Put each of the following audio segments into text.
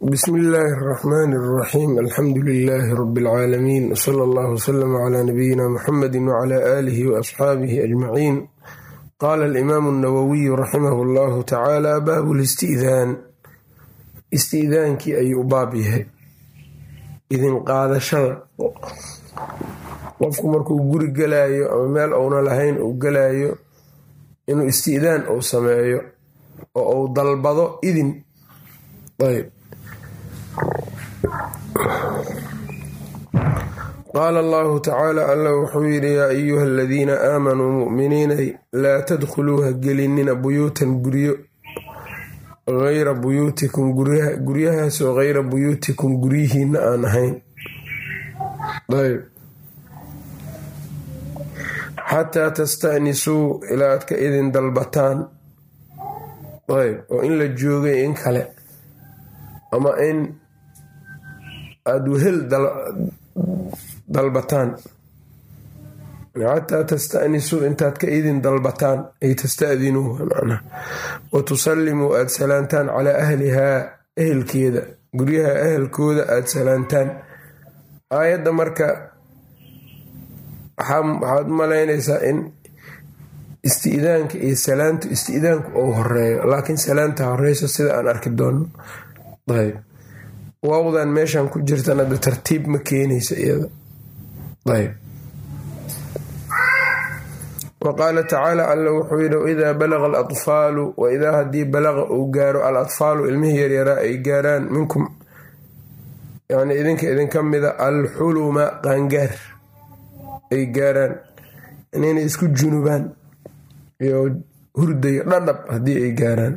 bsmi illaahi araxmaani araxiim alxamdu lilaahi rabi alcaalamiin wsala allahu wslama cla nabiyina muxamedi wcla aalihi waasxaabihi ajmaciin qaala alimaamu annawowiyu raximahu allahu tacaala baabu baabulisti'daan isti'daankii ayuu u baab yahay. Idin qaadashada. Qofku markuu guri gelaayo ama meel uuna lahayn uu gelaayo inuu isti'daan uu sameeyo oo uu dalbado idin. Ayb qaala allahu tacaala alla wuxuu yidhi yaa ayuha aladiina aamanuu mu'miniinay laa tadkhuluu ha gelinina buyuutan guryo hayra buyuutikum guryahaasoo hayra buyuutikum guryihiina aan ahayn ayb xataa tasta'nisuu ilaa aad ka idin dalbataan ayb oo in la joogay in kale ama in aada wehel dalbataan. Xataa tasta'nisuu intaad ka idin dalbataan ay tasta'dinuu wa tusallimuu aada salaantaan calaa ahlihaa ehelkeeda. Guryaha ahelkooda aada salaantaan. Aayadda marka waxaad u malaynaysaa in isti'daanka iyo salaantu isti'daanku uu horeeyo laakiin salaanta horeyso sida aan arki doonno waawdan meeshan ku jirtan hadda tartiib ma keenaysa iyada wa qaala tacaala alla wuxuu yidhi waidaa balaga alatfaalu waidaa haddii balaqa uu gaaro al atfaalu ilmihii yaryaraa ay gaaraan minkum yani idinka idinka mida alxuluma qaangaar ay gaaraan inay isku junubaan iyo hurdayo dhadhab haddii ay gaaraan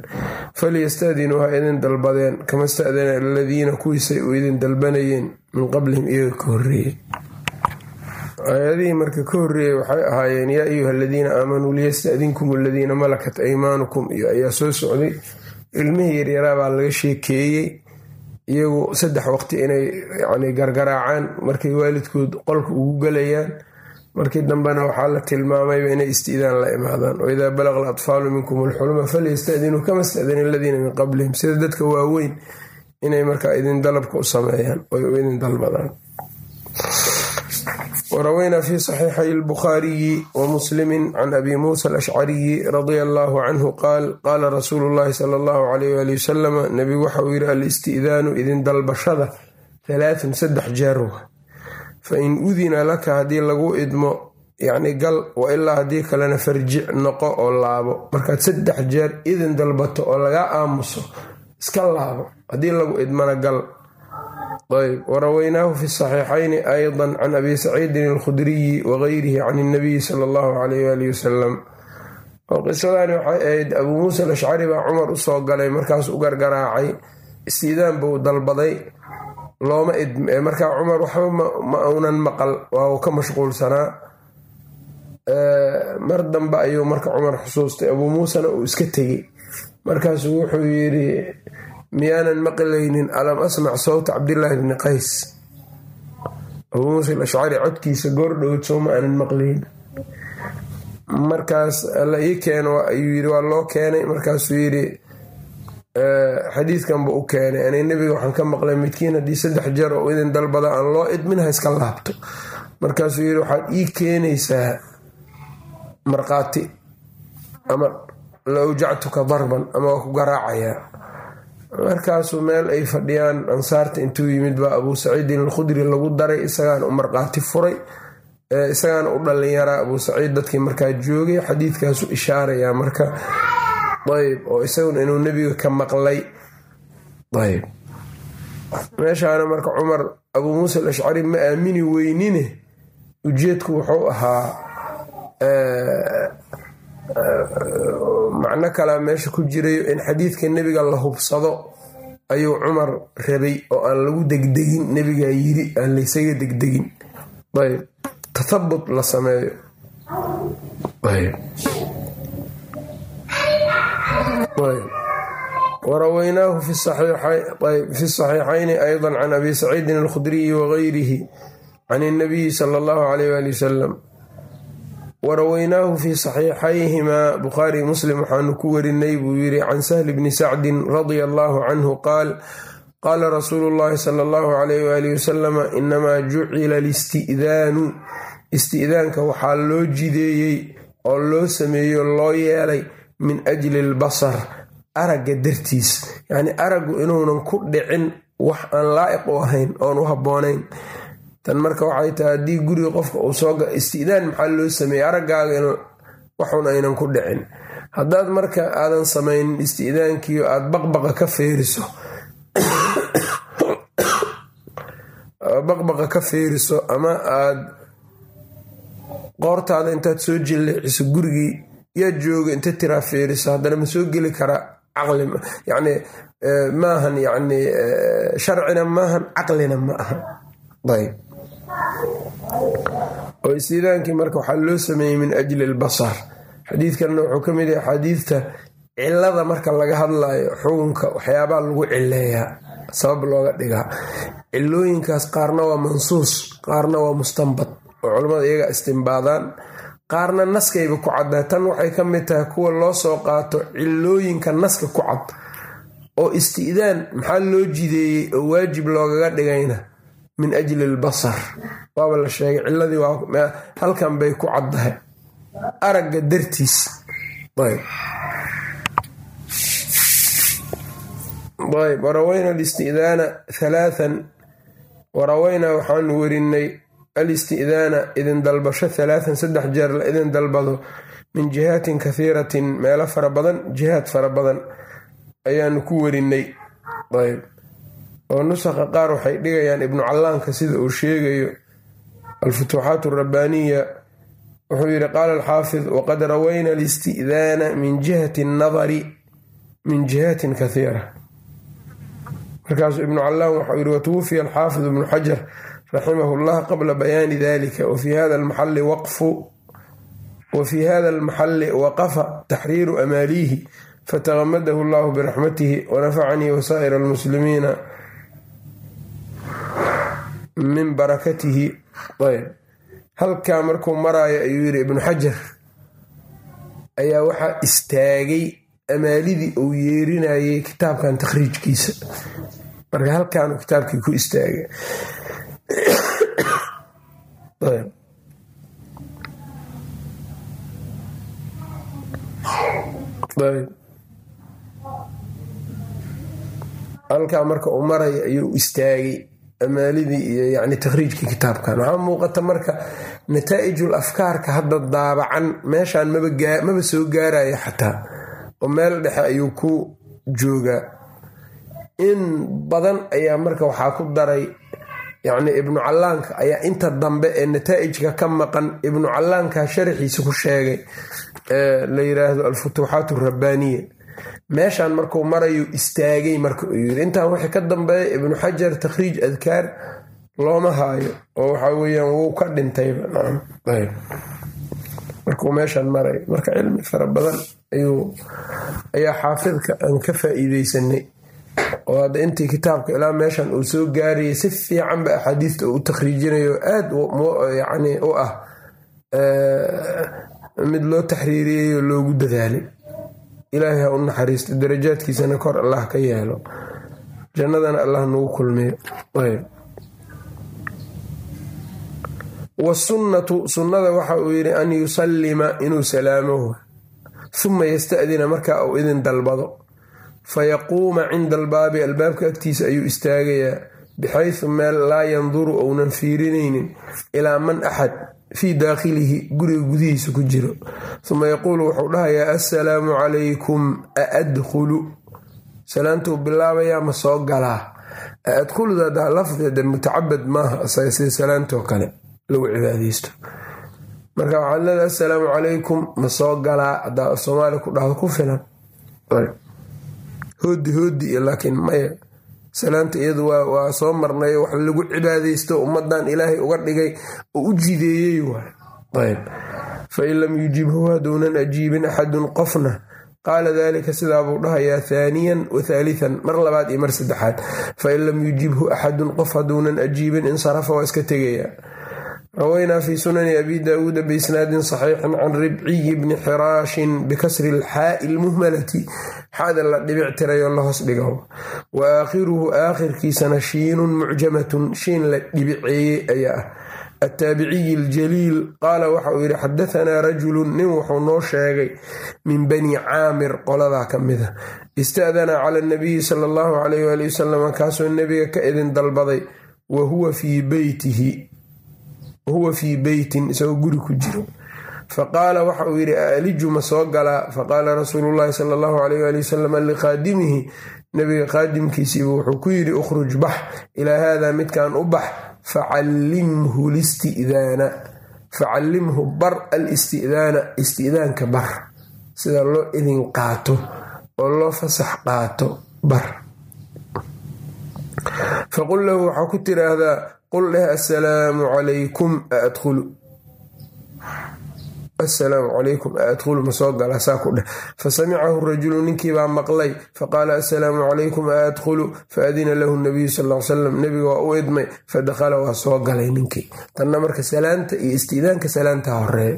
falyastadinuu ha idin dalbadeen kama stadana aladiina kuwiisay u idin dalbanayeen min qablihim iyaga ka horeeyey aayadihii marka ka horeeyey waxay ahaayeen yaa ayuha aladiina aamanuu liyastadinkum aladiina malakat aymaanukum. Iyo ayaa soo socday. Ilmihii yaryaraa baa laga sheekeeyey iyagu saddex waqti inay yani gargaraacaan markay waalidkood qolka ugu galayaan. Markii dambena waxaa la tilmaamayba inay isti'daan la imaadaan. Waidaa balaqa alatfaalu minkum alxuluma falyastadinuu kama stadina aladiina min qablihim. Sida dadka waaweyn inay markaa idin dalabka u sameeyaan oy u idin dalbadaan waraweynaa fi saxiixay albukhaariyi wa muslimin can abi muusa alashcariyi radia allaahu canhu qaal qaala rasuulu llahi sala allahu alayh waali wasalama nebigu waxa uu yidhi alisti'daanu idin dalbashada halaatun saddex jeerwa fa in udina laka haddii lagu idmo yacni gal wa ilaa haddii kalena farjic noqo oo laabo markaad saddex jeer idin dalbato oo lagaa aamuso iska laabo haddii lagu idmana gal ayb waraweynaahu fi saxiixayni aydan can abi saciidin alkhudriyi wagayrihi can inabiyi sala allahu calayh waali wasalam oo qisadani waxay ahayd abuu muusa alashcari baa cumar u soo galay markaas u gargaraacay istiidaan buu dalbaday looma idme markaa cumar waxba ma uunan maqal waa uu ka mashquulsanaa. Mar dambe ayuu marka cumar xusuustay abuu muusena uu iska tegey. Markaasuu wuxuu yidhi miyaanan maqlaynin alam asmac sawta cabdillaahi bni qays. Abuu muusa alashcari codkiisa goordhowd soo ma aanan maqlaynin markaas alla ii keeno ayuu yidhi waa loo keenay. Markaasuu yidhi xadiidkan buu u keenay. Anay nebiga waxaan ka maqlay midkiin haddii saddex jeer oo idin dalbada aan loo idmin ha iska laabto. Markaasuu yidhi waxaad ii keenaysaa markhaati ama la awjactuka darban ama waa ku garaacayaa markaasuu meel ay fadhiyaan. Ansaarta intuu yimid baa abuu saciidin alkhudri lagu daray isagaana u markhaati furay isagaana u dhalinyaraa abuu saciid dadkii markaa joogay xadiidkaasu ishaarayaa marka ayb oo isaguna inuu nebiga ka maqlay. Ayb meeshaana marka cumar abuu muusa alashcari ma aamini weynine? Ujeedku wuxuu ahaa macno kalea meesha ku jirayo in xadiidka nebiga la hubsado ayuu cumar rabay oo aan lagu degdegin. Nebigaa yiri aan laysaga degdegin. Ayb tathabut la sameeyo. Waraweynaahu fi saxiixayni ayda can abi saciidin alkhudriyi wagayrihi can inabiyi sala allahu alayh wali wasalam waraweynaahu fi saxiixayhimaa bukhaari muslim waxaanu ku warinay buu yiri can sahli bni sacdin radia allahu canhu qaal qaala rasuulu llaahi sala allahu calayh waalihi wasalama inamaa jucila alisti'daanu isti'daanka waxaa loo jideeyey oo loo sameeyo loo yeelay min ajli albasar aragga dartiis. Yacnii araggu inuunan ku dhicin wax aan laa'iq u ahayn oon u habboonayn tan marka waxay tahay haddii guriga qofka uu soo istidaan maxaa loo sameeyey? Araggaaga in waxun aynan ku dhicin. Haddaad marka aadan samaynin isti'daankiio aad baqbaqa ka feeriso baqbaqa ka feeriso ama aad qoortaada intaad soo jilleeciso gurigii yaa jooga inta tiraa feeriso haddana ma soo geli karaa caqli yacni maahan yacni sharcina maahan caqlina ma aha. Ayb oo istidaankii marka waxaa loo sameeyey min ajli albasar. Xadiidkanna wuxuu ka mid yahay axaadiidta cilada marka laga hadlayo xukunka waxyaabaa lagu cileeyaa sabab looga dhigaa cilooyinkaas qaarna waa mansuus qaarna waa mustanbad oo culammada iyaga istimbaadaan. Qaarna naskayba ku caddaa tan waxay ka mid tahay kuwa loo soo qaato cilooyinka naska ku cad oo isti'daan maxaa loo jideeyey oo waajib loogaga dhigayna min ajli albasar. Waaba la sheegay ciladii halkan bay ku caddahay. Aragga dartiis. Ayb. Warawayna alisti'daana halaathan warawaynaa waxaanu werinay alisti'daana idin dalbasho halaathan saddex jeer la idin dalbado min jihaatin kathiiratin meelo fara badan jihaad fara badan ayaanu ku werinay ayb oo nusakha qaar waxay dhigayaan ibnu callaanka sida uu sheegayo alfutuuxaat alrabbaaniya wuxuu yidhi qaala alxaafid waqad rawayna alisti'daana min jihati annadari min jihaatin kathiira. Markaasuu ibnu callaan waxau yidhi watuwufiya alxaafid ibnu xajar raximahu llah qabla bayaani dalika wafii hada almaxalli waqfu wafii hada almaxalli waqafa taxriiru amaaliihi fataqamadahu allahu biraxmatihi wanafacanii wasaa'ir almuslimiina min barakatihi. Halkaa markuu maraayo ayuu yidhi ibnu xajar ayaa waxaa istaagay amaalidii uu yeerinayay kitaabkan takhriijkiisa. Marka halkaanu kitaabkii ku istaagay. Halkaa marka uu maraya ayuu istaagay amaalidii iyo yani takhriijkii kitaabkan waxaa muuqata marka nataa'ijul afkaarka hadda daabacan meeshaan maba soo gaaraya xataa oo meel dhexe ayuu ku joogaa. In badan ayaa marka waxaa ku daray yacni ibnu callaanka ayaa inta dambe ee nataa'ijka ka maqan ibnu callaanka sharaxiisa ku sheegay la yiraahdo alfutuuxaat alrabbaaniya meeshaan markuu marayu istaagay marka uu yiri intaan wixii ka dambeeya ibnu xajar takhriij adkaar looma haayo. Oo waxa weyaan wuu ka dhintayba markuu meeshaan maray marka cilmi fara badan ayaa xaafidka aan ka faa'iideysanay oo hadda intii kitaabka ilaa meeshan uu soo gaarayay si fiican ba axaadiista uu u takhriijinayo aad u ah mid loo taxriiriyey oo loogu dadaalay ilaahay ha u naxariisto darajaadkiisana kor allah ka yeelo. Jannadana allah nagu kulmiyo wasunnatu sunnada waxa uu yidhi an yusallima inuu salaamo. Huma yasta'dina markaa uu idin dalbado. Fayaquuma cinda albaabi albaabka agtiisa ayuu istaagayaa. Bixaysu meel laa yanduru ounan fiirinaynin ilaa man axad fii daakhilihi guriga gudihiisa ku jiro. Uma yaquulu wuxuu dhahayaa assalaamu calaykum a adkhulu salaantuu bilaabayaa ma soo galaa? A adkhuluda lafdeeda mutacabad maaha. Asaga salaantoo kale lagu cibaadeysto marka waxaad leedahay assalaamu calaykum ma soo galaa? Haddaa soomaali ku dhahdo ku filan. Hoodi hoodi iyo laakiin maya salaanta iyadu waa soo marnay wax lagu cibaadeysto ummadan ilaahay uga dhigay oo u jideeyey waay. Fain lam yujibhu haduunan ajiibin axadun qofna. Qaala dalika sidaabuu dhahayaa thaaniyan wa thaalithan mar labaad iyo mar saddexaad. Fain lam yujibhu axadun qof haduunan ajiibin insarafa waa iska tegayaa rawaynaa fi sunani abi daawuuda biisnaadin saxiixin can ribciyi bni xiraashin bikasri ilxaa'i lmuhmalati. Xaada la dhibic tirayo la hoos dhigo. Wa aakhiruhu aakhirkiisana shiinun mucjamatun shiin la dhibiceeyey ayaa ah. Attaabiciyi aljaliil qaala waxa uu yidhi xadahanaa rajulun nin wuxuu noo sheegay min bani caamir qoladaa ka mida ista'danaa cala anabiyi sala allahu calayh waali wasalam kaasoo nebiga ka idin dalbaday wa huwa fii beytihi wahuwa fii beytin isagoo guri ku jiro. Faqaala waxa uu yidhi aaliju ma soo galaa faqaala rasuulu llahi sala allahu calayh waali wasalam liqaadimihi nebiga qaadimkiisiibu wuxuu ku yidhi ukhruj bax ilaa haadaa midkan u bax facallimhu listi'daana. Facallimhu bar alisti'daana isti'daanka bar. Sida loo idin qaato oo loo fasax qaato bar. Faqul lahu waxaa ku tiraahdaa qul dheh assalaamu calaykum aadkhulu assalaamu calaykum aadkhulu ma soo gala saa ku dheh fasamicahu rajulu ninkiibaa maqlay faqaala assalaamu calaykum aadkhulu faadina lahu nabiyu sal l salam nebiga waa u idmay fadakhala waa soo galay ninkii tanna marka salaanta iyo istiidaanka salaanta horreeya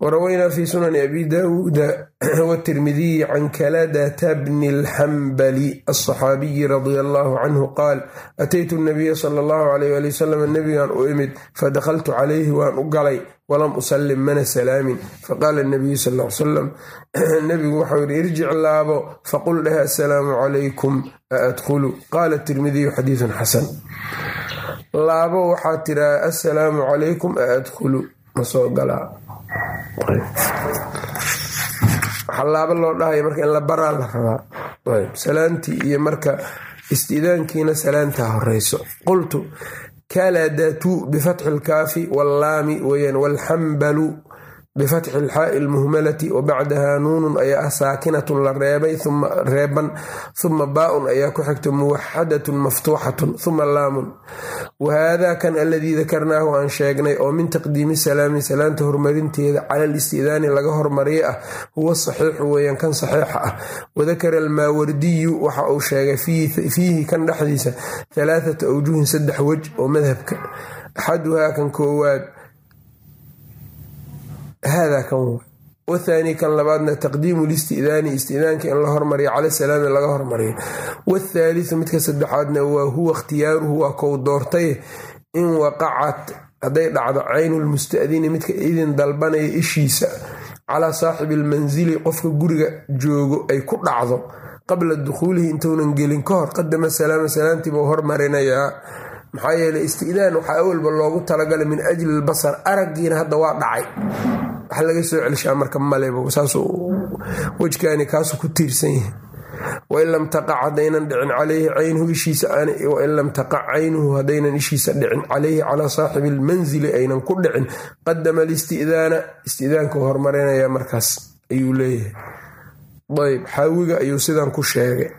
warawaynaa fi sunani abi daawuuda wtirmidiyi can kaladata bni alxambali alصaxaabiyi radia allahu canhu qaal ataytu nabiya sala allahu alayh ali wasalam nebigan u imid fadakhaltu calayhi waan u galay walam usallim mana salaamin faqaala nabiyu sal l salam nebigu waxau yidhi irjic laabo faqul dheh assalaamu calaykum aadkhulu qaala tirmidiyu xadiidun xasan laabo waxaa tiraa assalaamu calaykum aadkhulu ma soo waxaa laaba loo dhahaya marka in la baraa la rabaa. Salaantii iyo marka istidaankiina salaantaa horeyso. Qultu kaladatu bifatxi lkaafi wallaami weyaan walxambalu bifatxi ilxaa'i lmuhmalati wa bacdaha nuunun ayaa ah saakinatun la reebay reeban huma baaun ayaa ku xigta muwaxadatun maftuuxatun huma laamun wa haadaa kan aladii dakarnaahu aan sheegnay oo min taqdiimi salaami salaanta horumarinteeda cala listidaani laga hormariya ah huwa saxiixu weeyaan kan saxiixa ah wadakara almaawardiyu waxa uu sheegay fiihi kan dhexdiisa halaathata awjuhin saddex wej oo madhabka axaduhaa kan koowaad hada kan w wathaani kan labaadna taqdiimu listidaani istidaanka in la hormariyo cala salaami laga hormariyo wathaaliu midka saddexaadna waa huwa ikhtiyaaruhu waa kou doortay in waqacat hadday dhacdo caynu lmustadini midka idin dalbanaya ishiisa calaa saaxibi almansili qofka guriga joogo ay ku dhacdo qabla dukhuulihi intuunan gelin ka hor qadama salaama salaantiibuu hormarinayaa maxaa yeeley istidaan waxaa awalba loogu talagalay min ajli albasar araggiina hadda waa dhacay. Wax laga soo celshaa marka maleba wejkaani kaasuu ku tiirsan yahay. Wain lam taqac haddaynan dhicin calayhi caynuhu ishiisa wain lam taqac caynuhu haddaynan ishiisa dhicin calayhi calaa saaxibi almansili aynan ku dhicin qadama alistidaana istidaanku hormarinaya markaas ayuu leeyahay. Ayb xaawiga ayuu sidan ku sheegay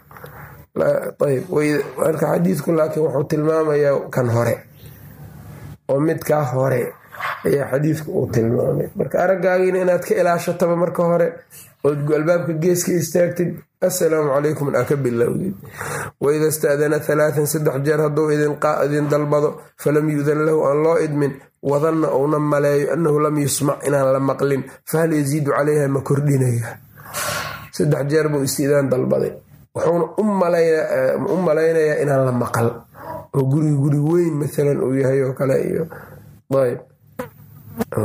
marka xadiidku laakiin wuxuu tilmaamayaa kan hore. Oo midkaa hore. Ayaa xadiidku uu tilmaamay. Marka araggaagiina inaad ka ilaashataba marka hore ood albaabka geeska istaagtid assalaamu calaykum aa ka bilowdid waida ista'dana halaatan saddex jeer hadduu idin dalbado falam yu'dan lahu aan loo idmin. Wadanna uuna maleeyo annahu lam yusmac inaan la maqlin. Fahal yaziidu calayha ma kordhinaya. Saddex jeer buu istidaan dalbaday wuxuuna u malaynayaa inaan la maqal. Oo guriga guri weyn maalan uu yahay oo kale iyo ayb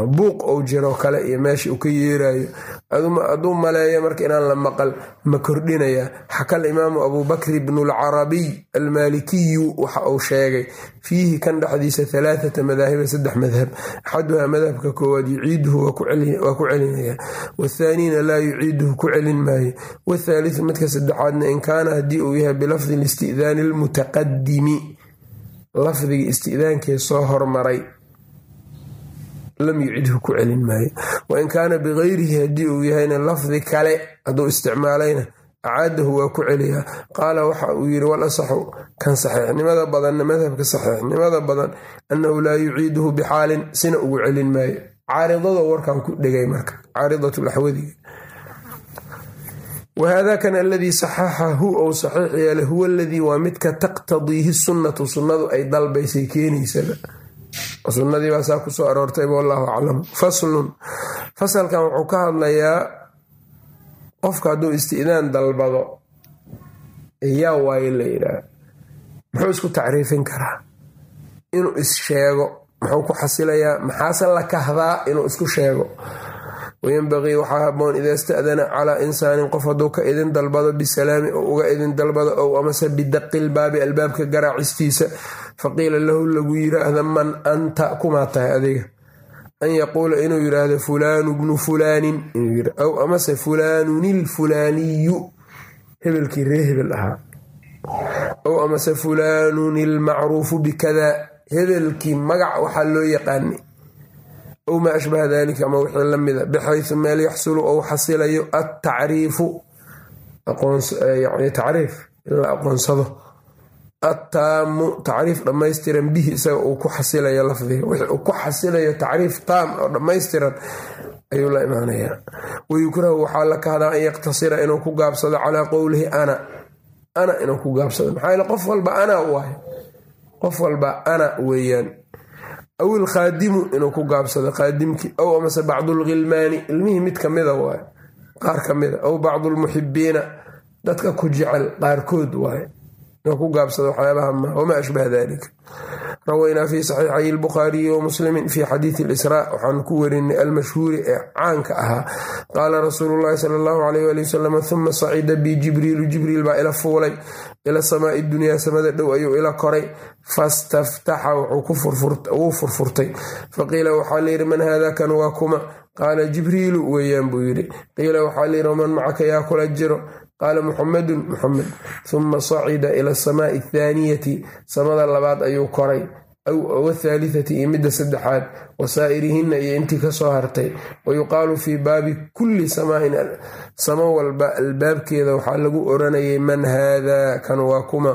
buuq ou jiroo kale iyo meesha uu ka yeerayo hadduu maleeyo marka inaan la maqal ma kordhinaya. Xakal imaamu abubakri bnu lcarabiy almaalikiyu waxa uu sheegay fiihi kan dhexdiisa halaathata madaahiba saddex madhab. Axaduhaa madhabka koowaad yuciiduhu waa ku celinaya. Wathaaniina laa yuciiduhu ku celin maayo. Wathaalithu midka saddexaadna in kaana haddii uu yahay bilafdi listi'daani almutaqadimi lafdiga istidaankee soo hormaray lam yucidhu ku celin maayo. Wain kaana bikayrihi haddii uu yahayna lafdi kale hadduu isticmaalayna acaadahu waa ku celiyaa. Qaala waxa uu yidhi wal asaxu kan saxiixnimada badanna madhabka saxiixnimada badan annahu laa yuciiduhu bixaalin sina ugu celin maayo. Caaridado warkan ku dhegay marka caaridatlaxwadiga wahaadakan aladii saxaxahu ou saxiix yeelay huwa aladii waa midka taqtadiihi sunnatu sunnadu ay dalbaysay keenaysaba sunnadii baa saa ku soo aroortay wallahu aclam. Faslun. Fasalkan wuxuu ka hadlayaa qofka hadduu isti'daan dalbado yaa waaye la yidhaah. Muxuu isku tacriifin karaa? Inuu is-sheego muxuu ku xasilayaa maxaase la kahdaa inuu isku sheego wayanbaqii waxaa haboon ida ista'dana calaa insaanin qof hadduu ka idin dalbado bisalaami oo uga idin dalbado ow amase bidaqilbaabi albaabka garaacistiisa faqiila lahu lagu yiraahda man anta kumaa tahay adiga an yaquula inuu yiraahdo fulaanu bnu fulaanin ow amase fulaanunilfulaaniyu hebelkii ree hebel ahaa ow amase fulaanun ilmacruufu bikada hebelkii magac waxaa loo yaqaanay ow maa ashbaha dalika ama wixii la mida bixaysu meel yaxsulu ou xasilayo attacriifu tacriif in la aqoonsado attaamu tacriif dhammaystiran bihi isaga uu ku xasilayo lafdiga wixii uu ku xasilayo tacriif taam oo dhammaystiran ayuu la imaanayaa wayukrahu waxaa la kahdaa an yaqtasira inuu ku gaabsado calaa qowlihi ana ana inuu ku gaabsado maxaa yeele qof walba ana waayo qof walba ana weeyaan aw ilkhaadimu inuu ku gaabsado khaadimkii ow amase bacdulghilmaani ilmihii mid kamida waay qaar ka mida aw bacdulmuxibiina dadka ku jecel qaarkood inuu ku gaabsado waxyaabaha ma wamaa ashbaha dalika rawaynaa fi saxiixay lbukhaariyi wa muslimin fi xadiidi lisraa waxaanu ku werinay almashhuuri ee caanka ahaa. Qaala rasuulu llahi sala allahu alayh ali wasalam huma sacida bi jibriilu. Jibriil baa ila fuulay ila samaai dunyaa samada dhow ayuu ila koray. Fastaftaxa wuu furfurtay. Faqiila waxaa layidhi man haada kan waa kuma? Qaala jibriilu weeyaan buu yidhi. Qiila waxaa layidhi waman macaka yaa kula jiro qaala muxamedun muxamed huma sacida ila asamaai athaaniyati samada labaad ayuu koray wathaalithati iyo midda saddexaad wasaa'irihinna iyo intii ka soo hartay wayuqaalu fii baabi kulli samaain samo walba albaabkeeda waxaa lagu oranayay man haada kan waa kuma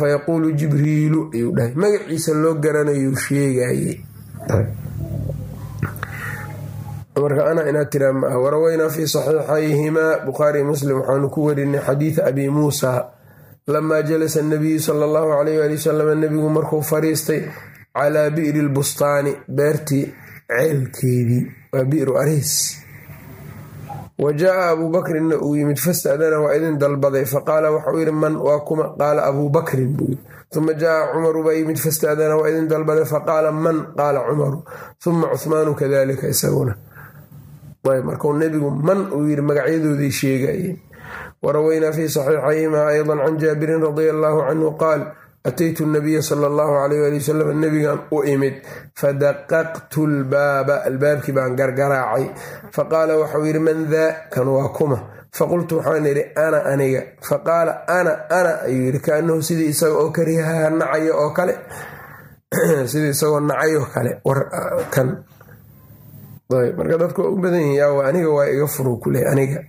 fayaquulu jibriilu ayuu dhahay magaciisa loo garanayuu sheegaye marka ana inaad tiraa ma ah warawaynaa fii saxiixayhimaa bukhaari muslim waxaanu ku werinay xadiida abi muusa. Lamaa jalasa nabiyu sala allahu alayh ali wasalam nebigu markuu fariistay calaa bi'ri lbustaani beertii ceelkeedii waa bi'ru ariis. Wa jaaa abuu bakrinna uu yimid fasta'dana waa idin dalbaday faqaala waxauu yidhi man waa kuma qaala abuu bakrin buu yidhi. Uma jaaa cumaru baa yimid fasta'dana waa idin dalbaday faqaala man? qaala cumaru. Uma cuhmaanu kadalika isaguna markuu nebigu man uu yidhi magacyadoodii sheegayeen warawaynaa fii saxiixayhimaa aydan can jaabirin radia allaahu canhu qaal ataytu nabiya sala allahu alayh ali wasalam nebigan u imid. Fadaqaqtu lbaaba albaabkii baan gargaraacay. Faqaala waxau yidhi man daa? Kan waa kuma. Faqultu waxaan idhi ana aniga. Faqaala ana ana ayuu yidhi kaanahu sidii isaga oo karihaha nacayo oo kale. Sidii isagoo nacayo kale kan marka dadku waa u badan yihiin yaa aniga waa iga furu kule aniga.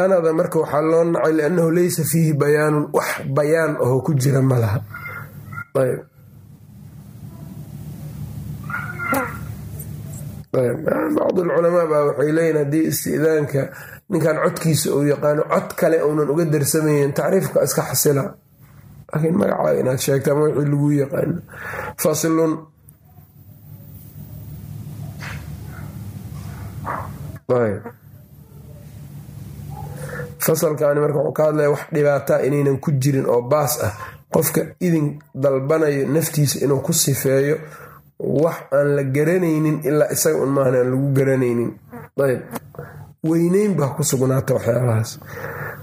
Anada marka waxaa loo nacay liannahu laysa fiihi bayaanun wax bayaan aho ku jira ma laha. Bacd alculamaa baa waxay leeyihiin haddii istidaanka ninkan codkiisa uu yaqaano cod kale uunan uga darsamayn tacriifka iska xasila laakiin magacaa inaad sheegta ama wixii lagu yaqaano faslun fasalkaani marka wuxuu ka hadlaya wax dhibaataa inaynan ku jirin oo baas ah. Qofka idin dalbanayo naftiisa inuu ku sifeeyo wax aan la garanaynin ilaa isaga un maahan aan lagu garanaynin. Ayb. Weyneyn baa ku sugnaata waxyaabahaas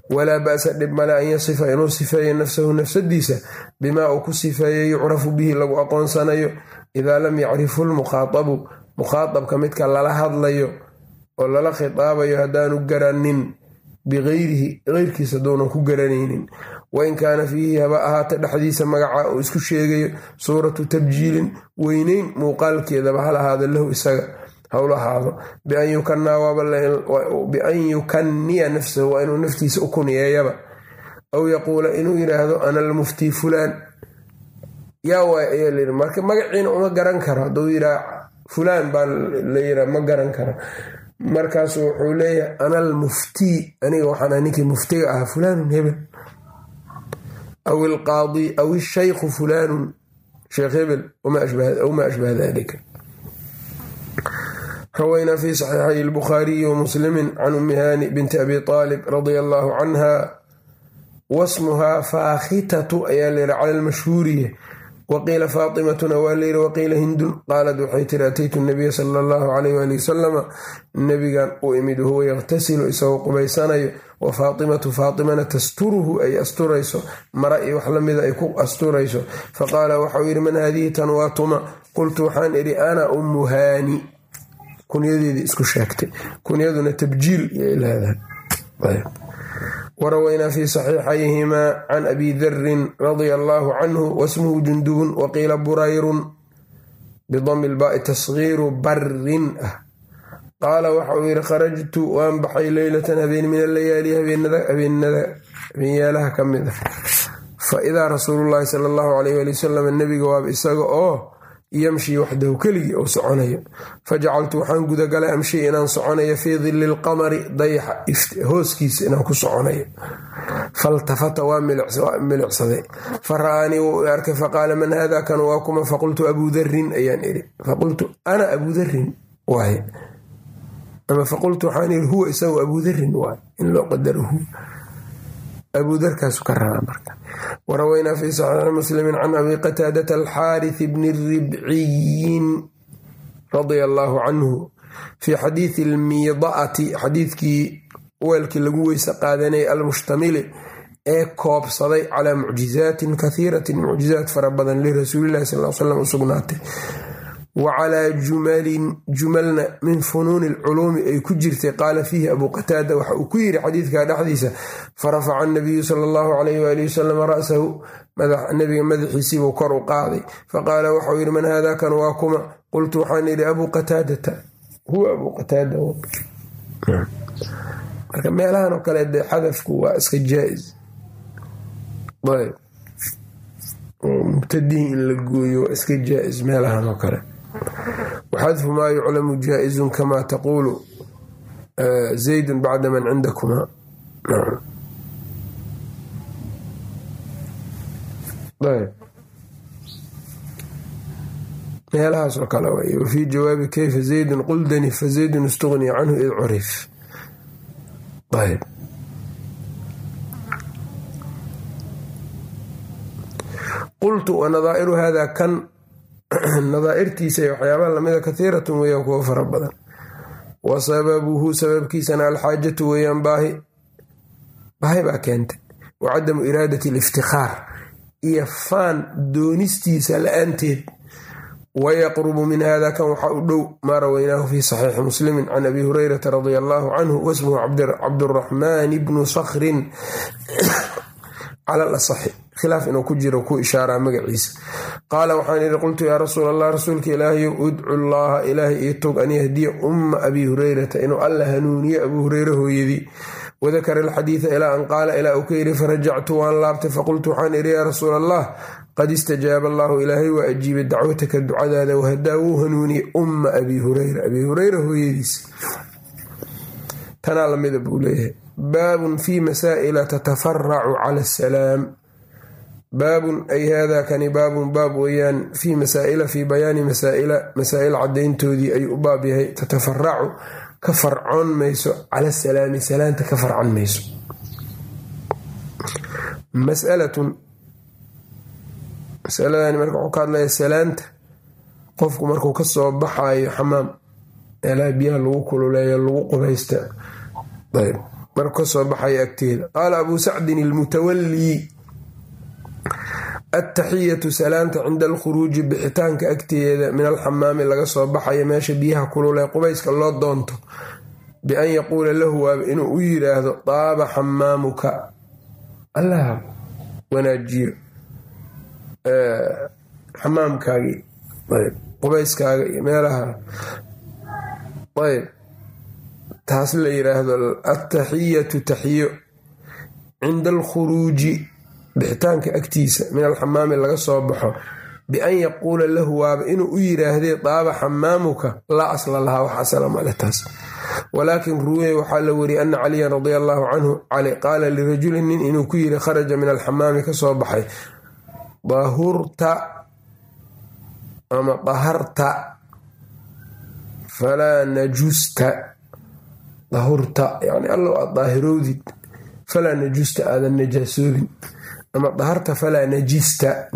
walaa ba'sa dhib male an yasifa inuu sifeeyo nafsahu nafsadiisa bimaa uu ku sifeeyo yucrafu bihi lagu aqoonsanayo idaa lam yacrifu lmukhaatabu mukhaatabka midka lala hadlayo oo lala khitaabayo haddaanu garanin biqayrihi qeyrkiisa hadduunan ku garanaynin wain kaana fiihi haba ahaata dhexdiisa magaca uu isku sheegayo suuratu tabjiilin weyneyn muuqaalkeedaba hal ahaada lahu isaga hawl ahaado bian yukaniya nafsahu waa inuu naftiisa u kuniyeeyaba. Aw yaquula inuu yidhaahdo ana almuftii fulaan. Yaa waay ayaa layidhi marka magaciina uma garan karo. Hadduu yidhaa fulaan baa la yidhaa ma garan karo. Markaasu wuxuu leeyahay ana almuftii aniga waxaan ninkii muftiga ahaa fulaanun hebel. Aw ilqaadi aw ishaykhu fulaanun. Sheekh hebel aw maa ashbaha dalika rawaynaa fi saxiixay lbukhaariyi wamuslimi can ummi haani binti abi aalib radia allaahu canha wasmuhaa faakhitatu ayaa layidhi cala lmashhuuriye waqiila faatimatuna waa layidhi waqiila hindun qaalad waxay tiri ataytu nabiya sala allahu calayh waali wasalama nabigan u imid wahuwa yaqtasilu isagoo qubaysanayo. Wa faatimatu faatimana tasturuhu ay asturayso. Mara iyo wax lamida ay ku asturayso. Faqaala waxau yidhi man haadihi tan qultu waxaan idhi ana ummu kunyadeedii isku sheegtay kunyaduna tabjiil yay leedahay warawaynaa fi saxiixayhimaa can abi darin radia allaahu canhu wasmuhu jundubun waqiila burayrun bidami lbaai tasgiiru barin ah qaala waxa uu yidhi kharajtu waan baxay leylatan habeen min alayaali habeenyaalaha ka mid ah fa idaa rasuulullaahi sala allahu alayh ali wasalam nebiga waaba isaga oo yamshii waxdahu keligii oo soconayo. Fajacaltu waxaan gudagalay amshii inaan soconayo fii dilli lqamari dayaxa hooskiisa inaan ku soconayo. Faltafata waa milicsaday. Fa ra'aanii wuu arkay faqaala man haada kan waa kuma? Faqultu abuu darin ayaan idhi. Faqultu ana abuu darin waaye. Ama faqultu waxaan idhi huwa isagu abuu darin waaye in loo qadaro hu abuudarkaasu ka rabaa marka. Warawaynaa fi saxiixi muslimi can abi qataadata alxaarith bni ribciyin radia allaahu canhu fii xadiidi almiida'ati xadiidkii weelkii lagu weyse qaadanayay almushtamili ee koobsaday calaa mucjizaatin kahiiratin mucjizaat fara badan lirasuulilahi sal slam u sugnaatay wa calaa jumalin jumalna min funuuni alculuumi ay ku jirtay qaala fiihi abuu qataada waxa uu ku yidhi xadiidka dhexdiisa farafaca anabiyu sala allahu calayh waali wasalam ra'sahu nabiga madaxiisiibuu kor u qaaday. Faqaala waxau yidhi man haadakan waa kuma? Qultu waxaan yidhi abuu qataadata huwa abuu qataada marka meelahan oo kale dee xadafku waa iska jaa-is mubtadihi in la gooyo waa iska jaa-is meelahan oo kale waxadfu maa yuclamu jaa-izun kamaa taquulu zaydun bacda man cindakumaa meelahaas oo kale way wafii jawaabi kayfa zaydun quldani fa zaydun istugniya canhu id curif ayb qultu wanadaa'iru hada kan nadaa'irtiisa iyo waxyaabaha lamida kathiiratun weeyaan kuwa fara badan. Wa sababuhu sababkiisana alxaajatu weeyaan baahi. Baahi baa keentay. Wa cadamu iraadati aliftikaar iyo faan doonistiisa la'aanteed. Wayaqrubu min hada kan waxaa u dhow maa rawaynaahu fi saxiixi muslimi can abi hurayrata radia allaahu canhu wasmuhu cabduraxmaani bnu sakhrin. Cala alasaxi khilaaf inuu ku jiro ku ishaaraa magaciisa. Qaala waxaan idhi qultu yaa rasuul allah rasuulka ilaahayow udcu llaaha ilaahay io tog an yahdiya umma abi hurayrata inuu alla hanuuniyo abuu hureyre hooyadii. Wadakara alxadiida ilaa an qaala ilaa uu ka yidhi farajactu waan laabtay faqultu waxaan idhi yaa rasuul allah qad istajaaba allaahu ilaahay waa ajiibay dacwataka ducadaada wahadaa wuu hanuuniyey umma abi hureyra abi hureyra hooyadiis. Tanaa lamida buu leeyahay. Baabun fii masaa'ila tatafaracu cala asalaam baabun ay haadaa kani baabun baab weeyaan fii masaa'ila fii bayaani masaa'ila masaa'il caddayntoodii ayuu u baab yahay tatafaracu ka farcoon mayso cala salaami salaanta ka farcan mayso. Masalatun masaladani marka wuxuu ka hadlaya salaanta qofku markuu ka soo baxayo xamaam meelaha biyaha lagu kululeeyo lagu qubaysta markuu ka soo baxayo agteeda. Qaala abuu sacdin ilmutawallii attaxiyatu salaanta cinda alkhuruuji bixitaanka agteeda min alxamaami laga soo baxayo meesha biyaha kulule qubayska loo doonto bian yaquula lahu waaba inuu u yiraahdo daaba xamaamuka. Allah wanaajiyo xamaamkaagii qubayskaaga iyo meelaha ayb taas la yiraahdo attaxiyatu taxiyo cinda alkhuruuji bixitaanka agtiisa min alxamaami laga soo baxo bian yaquula lahu waaba inuu u yiraahdee daaba xamaamuka laa asla lahaa wax asala taas. Walaakin ruwiya waxaa la weriyey ana caliyan radia allaahu canhu cali qaala lirajulin nin inuu ku yiri kharaja min alxamaami ka soo baxay dahurta ama daharta falaa najusta. Dahurta yani allow aad daahirowdid falaa najusta aadan najaasoobin ama daharta falaa najista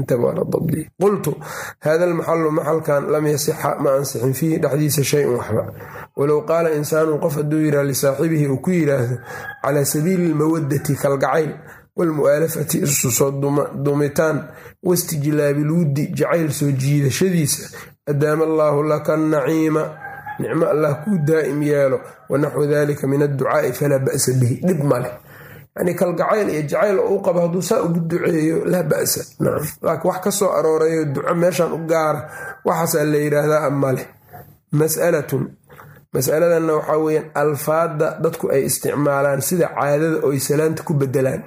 qultu hada almaxalu maxalkan lam yasixa ma ansixin fiihi dhexdiisa shay-un waxba. Walow qaala insaanun qof hadduu yidhaha lisaaxibihi uu ku yidhaahdo calaa sabiili lmawadati kalgacayl walmu'aalafati isu soo dumitaan wastijlaabilwuddi jacayl soo jiidashadiisa adaama allaahu laka naciima nicmo allah kuu daa'im yeelo wanaxwu dalika min adducaa'i falaa ba'sa bihi dhib maleh yani kalgacayl iyo jacayl oo u qabo hadduu saa ugu duceeyo laa ba'sa. Laakiin wax ka soo aroorayo duco meeshan u gaara waxaasaa la yidhaahdaa amaleh mas'alatun. Masaladanna waxaa weyaan alfaadda dadku ay isticmaalaan sida caadada oo ay salaanta ku bedelaan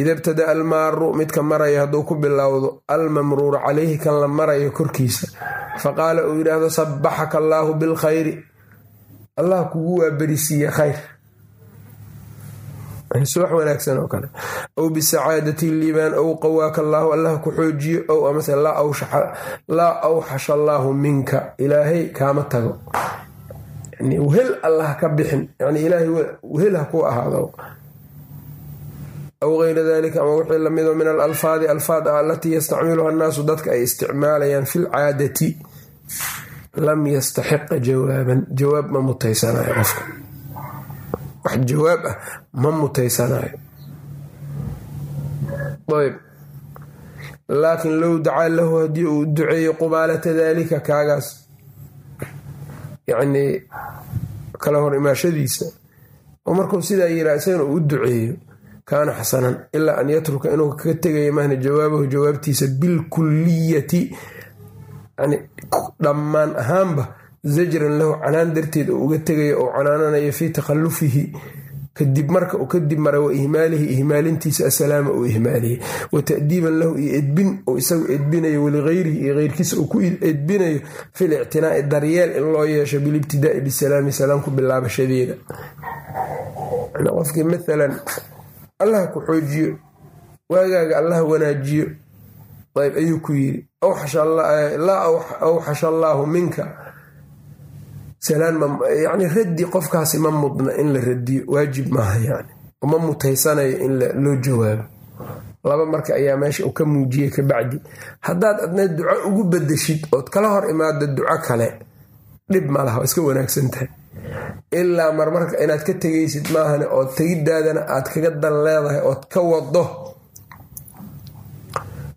ida ibtada almaaru midka maraya hadduu ku bilowdo almamruuru calayhi kan la marayo korkiisa. Faqaala uu yidhaahdo sabaxaka allaahu bilkhayri allah kugu waaberisiiye khayr subax wanaagsan oo kale. Ow bisacaadati liibaan ow qawaaka allaahu allah ku xoojiyo ow amase laa awxasha allaahu minka. Ilaahay kaama tago. Wehel allah ka bixin. Yani ilaahay wehel ha ku ahaado. Aw geyra dalika ama wixii lamido min alalfaadi alfaad ah alatii yastacmiluha annaasu dadka ay isticmaalayaan fi lcaadati lam yastaxiqa jawaaban. Jawaab ma mutaysanayo qofka wax jawaab ah ma mutaysanayo. Ayb laakiin low dacaa lahu haddii uu duceeyo qubaalata daalika kaagaas yacnii kala hor imaashadiisa oo markuu sidaa yiraa isagana uu u duceeyo kaana xasanan ilaa an yatruka inuu kaga tegayo mahna jawaabahu jawaabtiisa bilkulliyati yani dhammaan ahaanba zajran lahu canaan darteed oo uga tegayo oo canaananayo fii takhalufihi kadib marka uu kadib mara wa ihmaalihi ihmaalintiisa asalaama uu ihmaaliyey wa ta'diiban lahu iyo edbin uu isagu edbinayo waligayrihi iyo keyrkiisa uu ku edbinayo fil ictinaa'i daryeel in loo yeesho bilibtidaa'i bisalaami salaam ku bilaabashadeeda. Qofkii maalan allah ku xoojiyo waagaaga allah wanaajiyo ayb ayuu ku yiri awxasha allaahu minka yani raddi qofkaasi ma mudna in la radiyo waajib maaha yani. Ma mutaysanayo in loo jawaabo. Laba marka ayaa meesha uu ka muujiyey kabacdi haddaad adna duco ugu badashid ood kala hor imaado duco kale dhib malaha waa iska wanaagsan tahay. Ilaa marmarka inaad ka tegaysid maahane oo tegidaadana aad kaga dan leedahay ood ka wado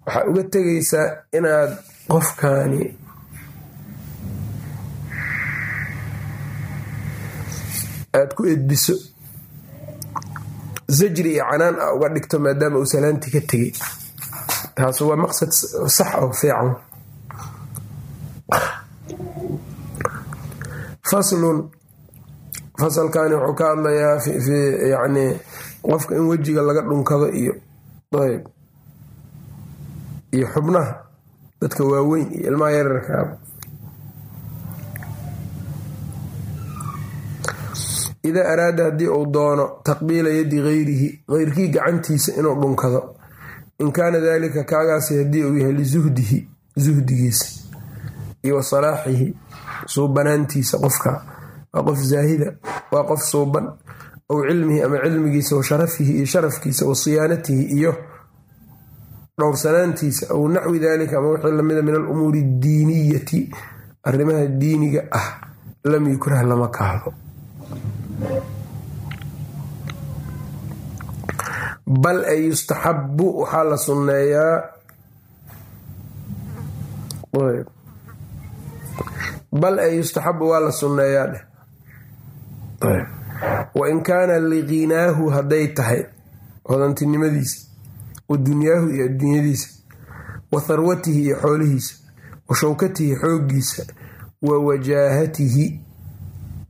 waxaa uga tegaysaa inaad qofkaani aad ku edbiso zajri iyo canaan a uga dhigto maadaama uu salaantii ka tegay taas waa maqsad sax oo fiican. Faslun. Fasalkani wuxuu ka hadlayaa yani qofka in wejiga laga dhunkado iyo iyo xubnaha dadka waaweyn iyo ilmaha yararkaaba idaa araada haddii uu doono taqbiila yadi gayrihi keyrkii gacantiisa inuu dhunkado. In kaana dalika kaagaasi haddii uu yahay lisuhdihi suhdigiisa iyo wa suubanaantiisa qofka. Waa qof zaahida waa qof suuban aw cilmihi ama cilmigiisa wa iyo sharafkiisa wa siyaanatihi iyo dhowrsanaantiisa aw naxwi dalika ama wixii lamida min alumuuri addiiniyati arrimaha diiniga ah lam yukrah lama kahdo bal ay yustaxabu waxaa la sunneeyaa. Bal ay yustaxabu waa la sunneeyaa dheh. Wa in kaana liqinaahu hadday tahay hodantinimadiisa wa dunyaahu iyo adduunyadiisa wa tharwatihi iyo xoolihiisa wa shawkatihi xooggiisa wa wajaahatihi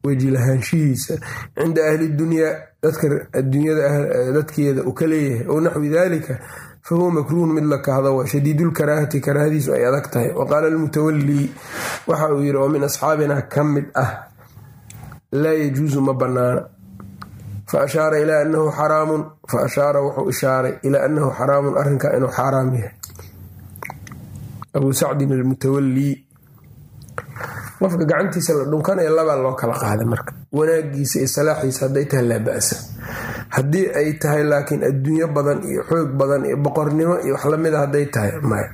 weji lahaanshihiisa cinda ahli dunyaa dadka adduunyada dadkeeda uu ka leeyahay ow naxwi dalika fa huwa makruuhun mid la kahdo wa shadiidulkaraahati karaahadiisu ay adag tahay. Wa qaala almutawallii waxa uu yidhi oo min asxaabina ka mid ah laa yajuusu ma bannaana. Fa ashaara ilaa anahu xaraamun fa ashaara wuxuu ishaaray ilaa anahu xaraamun arrinkaa inuu xaaraam yahay. Abuu sacdin almutawallii qofka gacantiisa la dhunkanaya labaa loo kala qaada marka. Wanaagiisa iyo salaaxiisa hadday tahay laa ba'sa. Haddii ay tahay laakiin adduunyo badan iyo xoog badan iyo boqornimo iyo wax lamida hadday tahay maya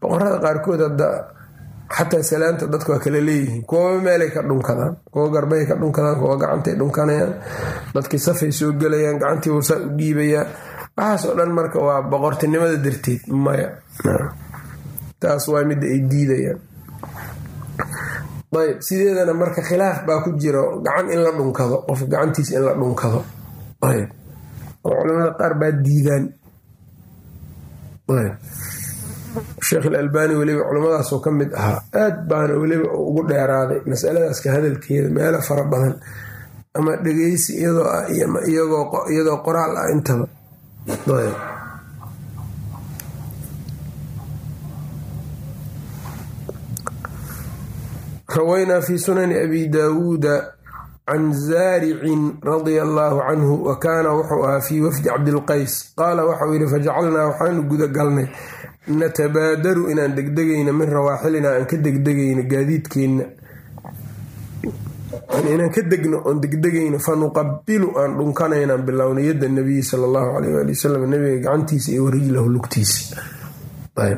boqorada qaarkood hadda xataa salaanta dadku waa kala leeyihiin. Kuwaba meelay ka dhunkadaan kuwa garbay ka dhunkadaan kuwa gacantay dhunkanayaan dadkii safay soo gelayaan gacantii warsaa u dhiibayaan waxaas oo dhan marka waa boqortinimada darteed maya taas waa midda ay diidayaan ayb sideedana marka khilaaf baa ku jiro gacan in la dhunkado qof gacantiisa in la dhunkado. Ayb oo culamada qaar baa diidaan. Sheekh ilalbani weliba culamadaasoo ka mid ahaa aad baana weliba ugu dheeraaday masaladaska hadalkeeda meelo fara badan ama dhegeysi iyadoo ah qoraal ah intaba. Ayb rawaynaa fi sunani abi daawuuda can zaaricin radia allaahu canhu wa kaana wuxuu ahaa fii wafdi cabdilqays qaala waxau yidhi fajacalnaa waxaanu guda galnay natabaadaru inaan degdegayna min rawaaxilina aan ka degdegayno gaadiidkeenna. Inaan ka degno oon degdegayno fa aan dhunkanaynaan bilowna yadda nabiyi sala allahu caleyh waali wasalam nabiga gacantiisa iyo warijlahu lugtiisa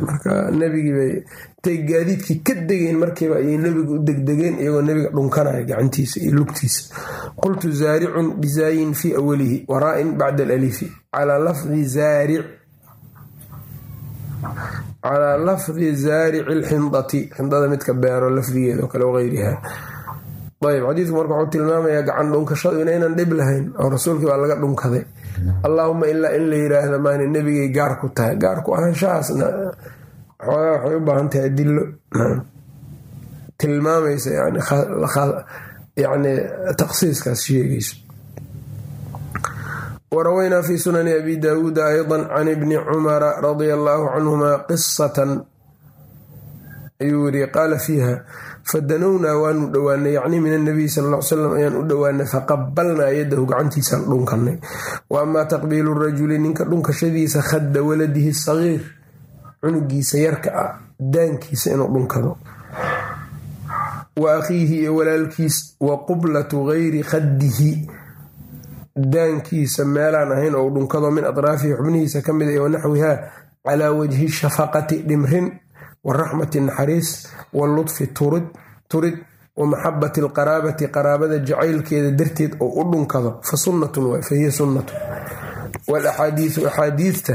marka nabigibay intay gaadiidkii ka degeen markiiba ayay nebiga u degdegeen iyagoo nebiga dhunkanaya gacantiisa iyo lugtiisa. Qultu zaaricun bizaayin fii awalihi waraa'in bacda alalifi. Calaa lafdi zaarici alxindati xindada midka beero lafdigeeda oo kale wagayriha ayb xadiidku marka wuxuu tilmaamayaa gacan dhunkashadu inaynan dhib lahayn oo rasuulkii baa laga dhunkaday. Allaahuma ilaa in la yiraahda maana nebigay gaar ku tahay. Gaarku ahaanshahaasna xoogaa waxay u baahan tahay adilo tilmaamaysa yani taqsiiskaas sheegayso warawaynaa fi sunani abi daawuuda ayضa can ibni cumara radia allaahu canhuma qisatan ayuu weriye qaala fiiha fadanownaa waanu dhowaanay yacni min anabiy sal l salam ayaan u dhowaanay faqabalnaa yadahu gacantiisaan dhunkanay wa amaa taqbiilu rajuli ninka dhunkashadiisa khadda waladihi sagiir cunugiisa yarka ah daankiisa inuu dhunkado. Wa akhiihi iyo walaalkiis wa qublatu gayri khaddihi daankiisa meelaan ahayn ou dhunkado min atraafihi xubnihiisa ka mid a wanaxwihaa calaa wajhi shafaqati dhimrin waraxmati naxariis walutfi turid turid wa maxabati alqaraabati qaraabada jacaylkeeda darteed oo u dhunkado fa sunnatun waay fahiya sunnatun. Walaxaadiisu axaadiidta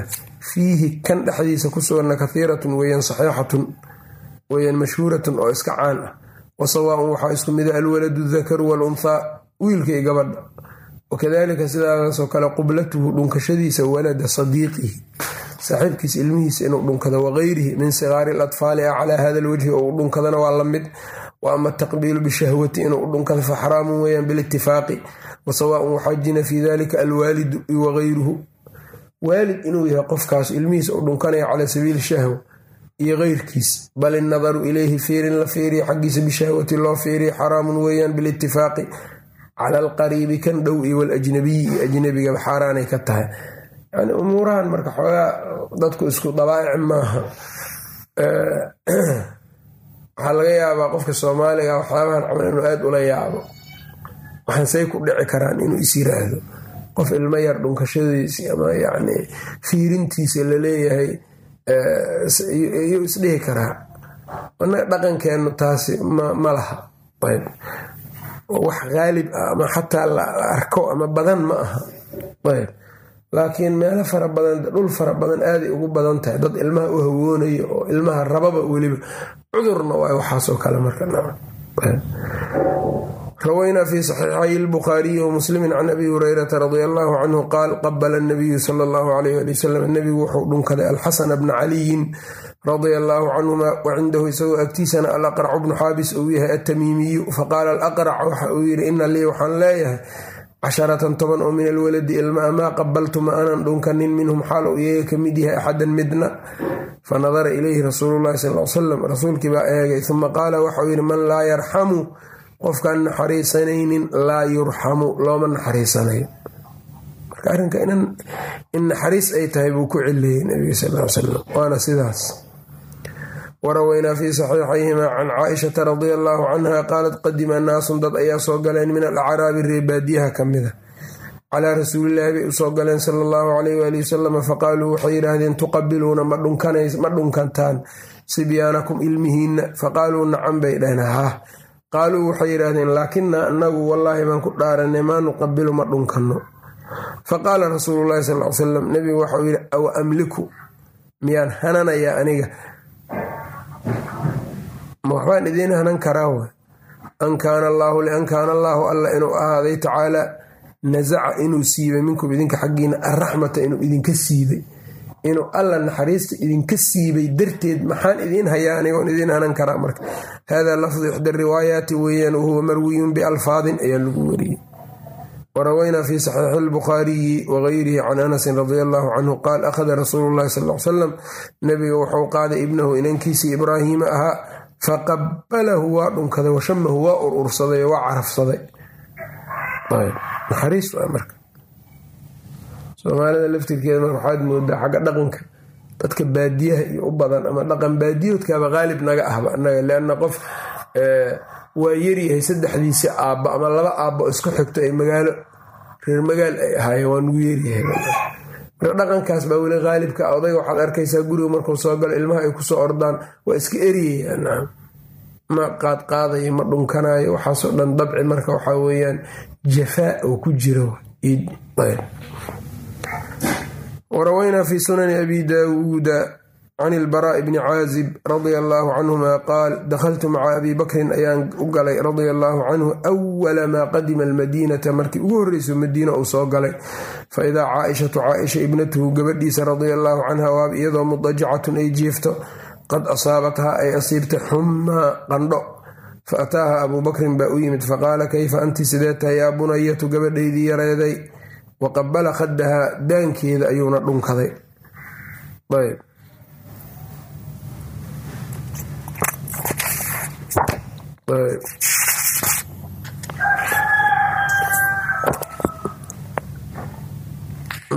fiihi kan dhexdiisa ku suganna kahiiratun weeyaan saxiixatun weeyaan mashhuuratun oo iska caan ah. Wa sawaaun waxaa isku mida alwaladu dakaru walunhaa wiilka iyo gabadha wakadalika sidaasoo kale qublatuhu dhunkashadiisa walada sadiiqihi saaxiibkiisa ilmihiisa inuu dhunkado wagayrihi min sigaari alatfaali a calaa hada alwajhi oo u dhunkadana waa la mid. Wa ama ataqbiilu bishahwati inuu u dhunkado fa xaraamun weeyaan bilitifaaqi wa sawaaun waxajina fii dalika alwaalidu wagayruhu waalid inuu yahay qofkaas ilmihiisa u dhunkanaya calaa sabiili shahwa iyo keyrkiis bal innadaru ilayhi fiirin la fiiriya xaggiisa bishahwati loo fiiriya xaraamun weeyaan bilitifaaqi cala alqariibi kan dhow iyo walajnabiyi iyo ajnabigaba xaaraanay ka tahay yani umuurahan marka xoogaa dadku isku dabaa'ic maaha. Waxaa laga yaabaa qofka soomaaliga waxyaabahan camal inuu aada ula yaabo. Waxaan say ku dhici karaan inuu is yiraahdo. Qof ilmo yar dhunkashadiisi ama yacni fiirintiisa la leeyahay iyuu isdhihi karaa. Anaga dhaqankeennu taasi ma laha. Wax qaalib ah ama xataa la arko ama badan ma aha. Ayb laakiin meelo fara badan dhul fara badan aaday ugu badan tahay. Dad ilmaha u hawoonayo oo ilmaha rababa weliba cudurna waay waxaasoo kale marka rawaynaa fi saxiixay lbukhaariyi wamuslimi can abi hurayrata radia allahu canhu qaal qabala nabiyu sala allahu alayh ali wasalam nebigu wuxuu dhunkaday alxasana bna caliyin radia allaahu canhuma wa cindahu isagoo agtiisana alaqracu bnu xaabis uu yahay atamiimiyu faqaala alaqrac waxa uu yidhi ina lii waxaan leeyahay casharatan toban oo min alwaladi ilmaa maa qabaltu ma aanan dhunkanin minhum xaal uu iyaga ka mid yahay axadan midna fa nadara ilayhi rasuululahi sal l salam rasuulkii baa eegay uma qaala waxauu yidhi man laa yarxamu qofkaan naxariisanaynin laa yurxamu looma naxariisanayo marka arrinka in naxariis ay tahay buu ku celiyey nabiga sal l salam waana sidaas warawaynaa fi saxiixayhima can caaishata radia allaahu canha qaalat qadima naasun dad ayaa soo galeen min alacraabi reebaadiyaha ka mida calaa rasuulilaahi bay u soo galeen sala allahu alayh waali wasalam faqaaluu waxay yidhaahdeen tuqabiluuna ma dhunkantaan sibyaanakum ilmihiinna faqaaluu nacan bay dhaheen haa qaaluu waxay yidhaahdeen laakinaa anagu wallaahi baan ku dhaaranay maa nuqabilu ma dhunkanno faqaala rasuulu llahi sal l salam nebigu waxauu yidhi aw amliku miyaan hananayaa aniga ma waxbaan idiin hanan karaa w an kaana allaahu lian kaana allaahu alla inuu ahaaday tacaalaa nasaca inuu siibay minkum idinka xaggiina araxmata inuu idinka siibay. Inuu alla naxariista idinka siibay darteed maxaan idiin hayaa anigoon idiin hanan karaa marka. Hada lafdu ixda riwaayaati weeyaan wahuwa marwiyun bialfaadin ayaa lagu wariyey. Warawaynaa fi saxiixi lbukhaariyi wagayrihi can anasin radi allahu canhu qaal akhada rasuulu llahi sal l salam nebiga wuxuu qaaday ibnahu inankiisii ibraahiima ahaa faqabalahu waa dhunkaday washamahu waa urursaday oo waa carafsaday. Naxariis marka. Soomaalida laftirkeeda waxaad moodaa xagga dhaqanka dadka baadiyaha iyo u badan ama dhaqan baadiyoodkaaba qaalib naga ahba anaga leanna qof waa yaryahay saddexdiisi aabbo ama laba aabbo isku xigto ay magaalo reer magaal ay ahaayeen waa nugu yaryahay marka dhaqankaas baa weli qaalibka ah waxaad arkaysaa guriga markuu soo galo ilmaha ay ku soo ordaan waa iska eriyaya nacam ma qaadqaadayo ma dhunkanayo waxaasoo dhan dabci marka waxaa weeyaan jafaa oo ku jira warawaynaa fi sunani abi daawuuda can ilbaraa'i bni caazib radia allaahu canhuma qaal dakhaltu maca abi bakrin ayaan u galay radia allaahu canhu awala maa qadima almadiinata markii ugu horreyso madiina uu soo galay fa idaa caaishatu caaisha ibnatuhu gabadhiisa radia allaahu canha waab iyadoo mudajacatun ay jiifto qad asaabathaa ay asiibtay xummaa qandho fa ataaha abuu bakrin baa u yimid faqaala kayfa anti sidee tahay yaa bunayatu gabadhaydii yareeday wa qabala khadahaa daankeeda ayuuna dhunkaday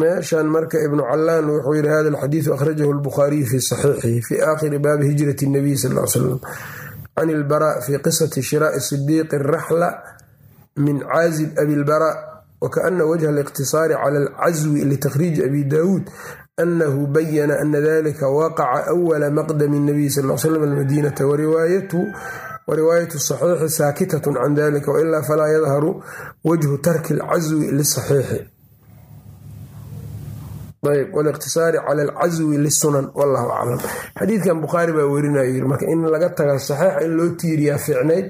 meeshan marka ibnu callaan wuxuu yidhi hada alxadiidu akhrajahu lbukhaariyu fi saxiixihi fi aakhiri baabi hijrati nabiy sal l slam can ilbaraa fi qisati shiraa'i sidiiqi raxla min caazib abi lbaraa wakaana wajha aliqtisaari cala alcaswi litakriiji abi daawuud anahu bayana ana dalika waqaca awala maqdami nabiy sal l slam almadiinata wariwaayatu saxiixi saakitatun can dalika wailaa falaa yadharu wajhu tarki alcaswi lisaxiixi. Ayb waliqtisaari cala alcaswi lisunan wallahu aclam. Xadiidkan bukhaari baa werinayo marka in laga taga saxiixa in loo tiiriyaa fiicnayd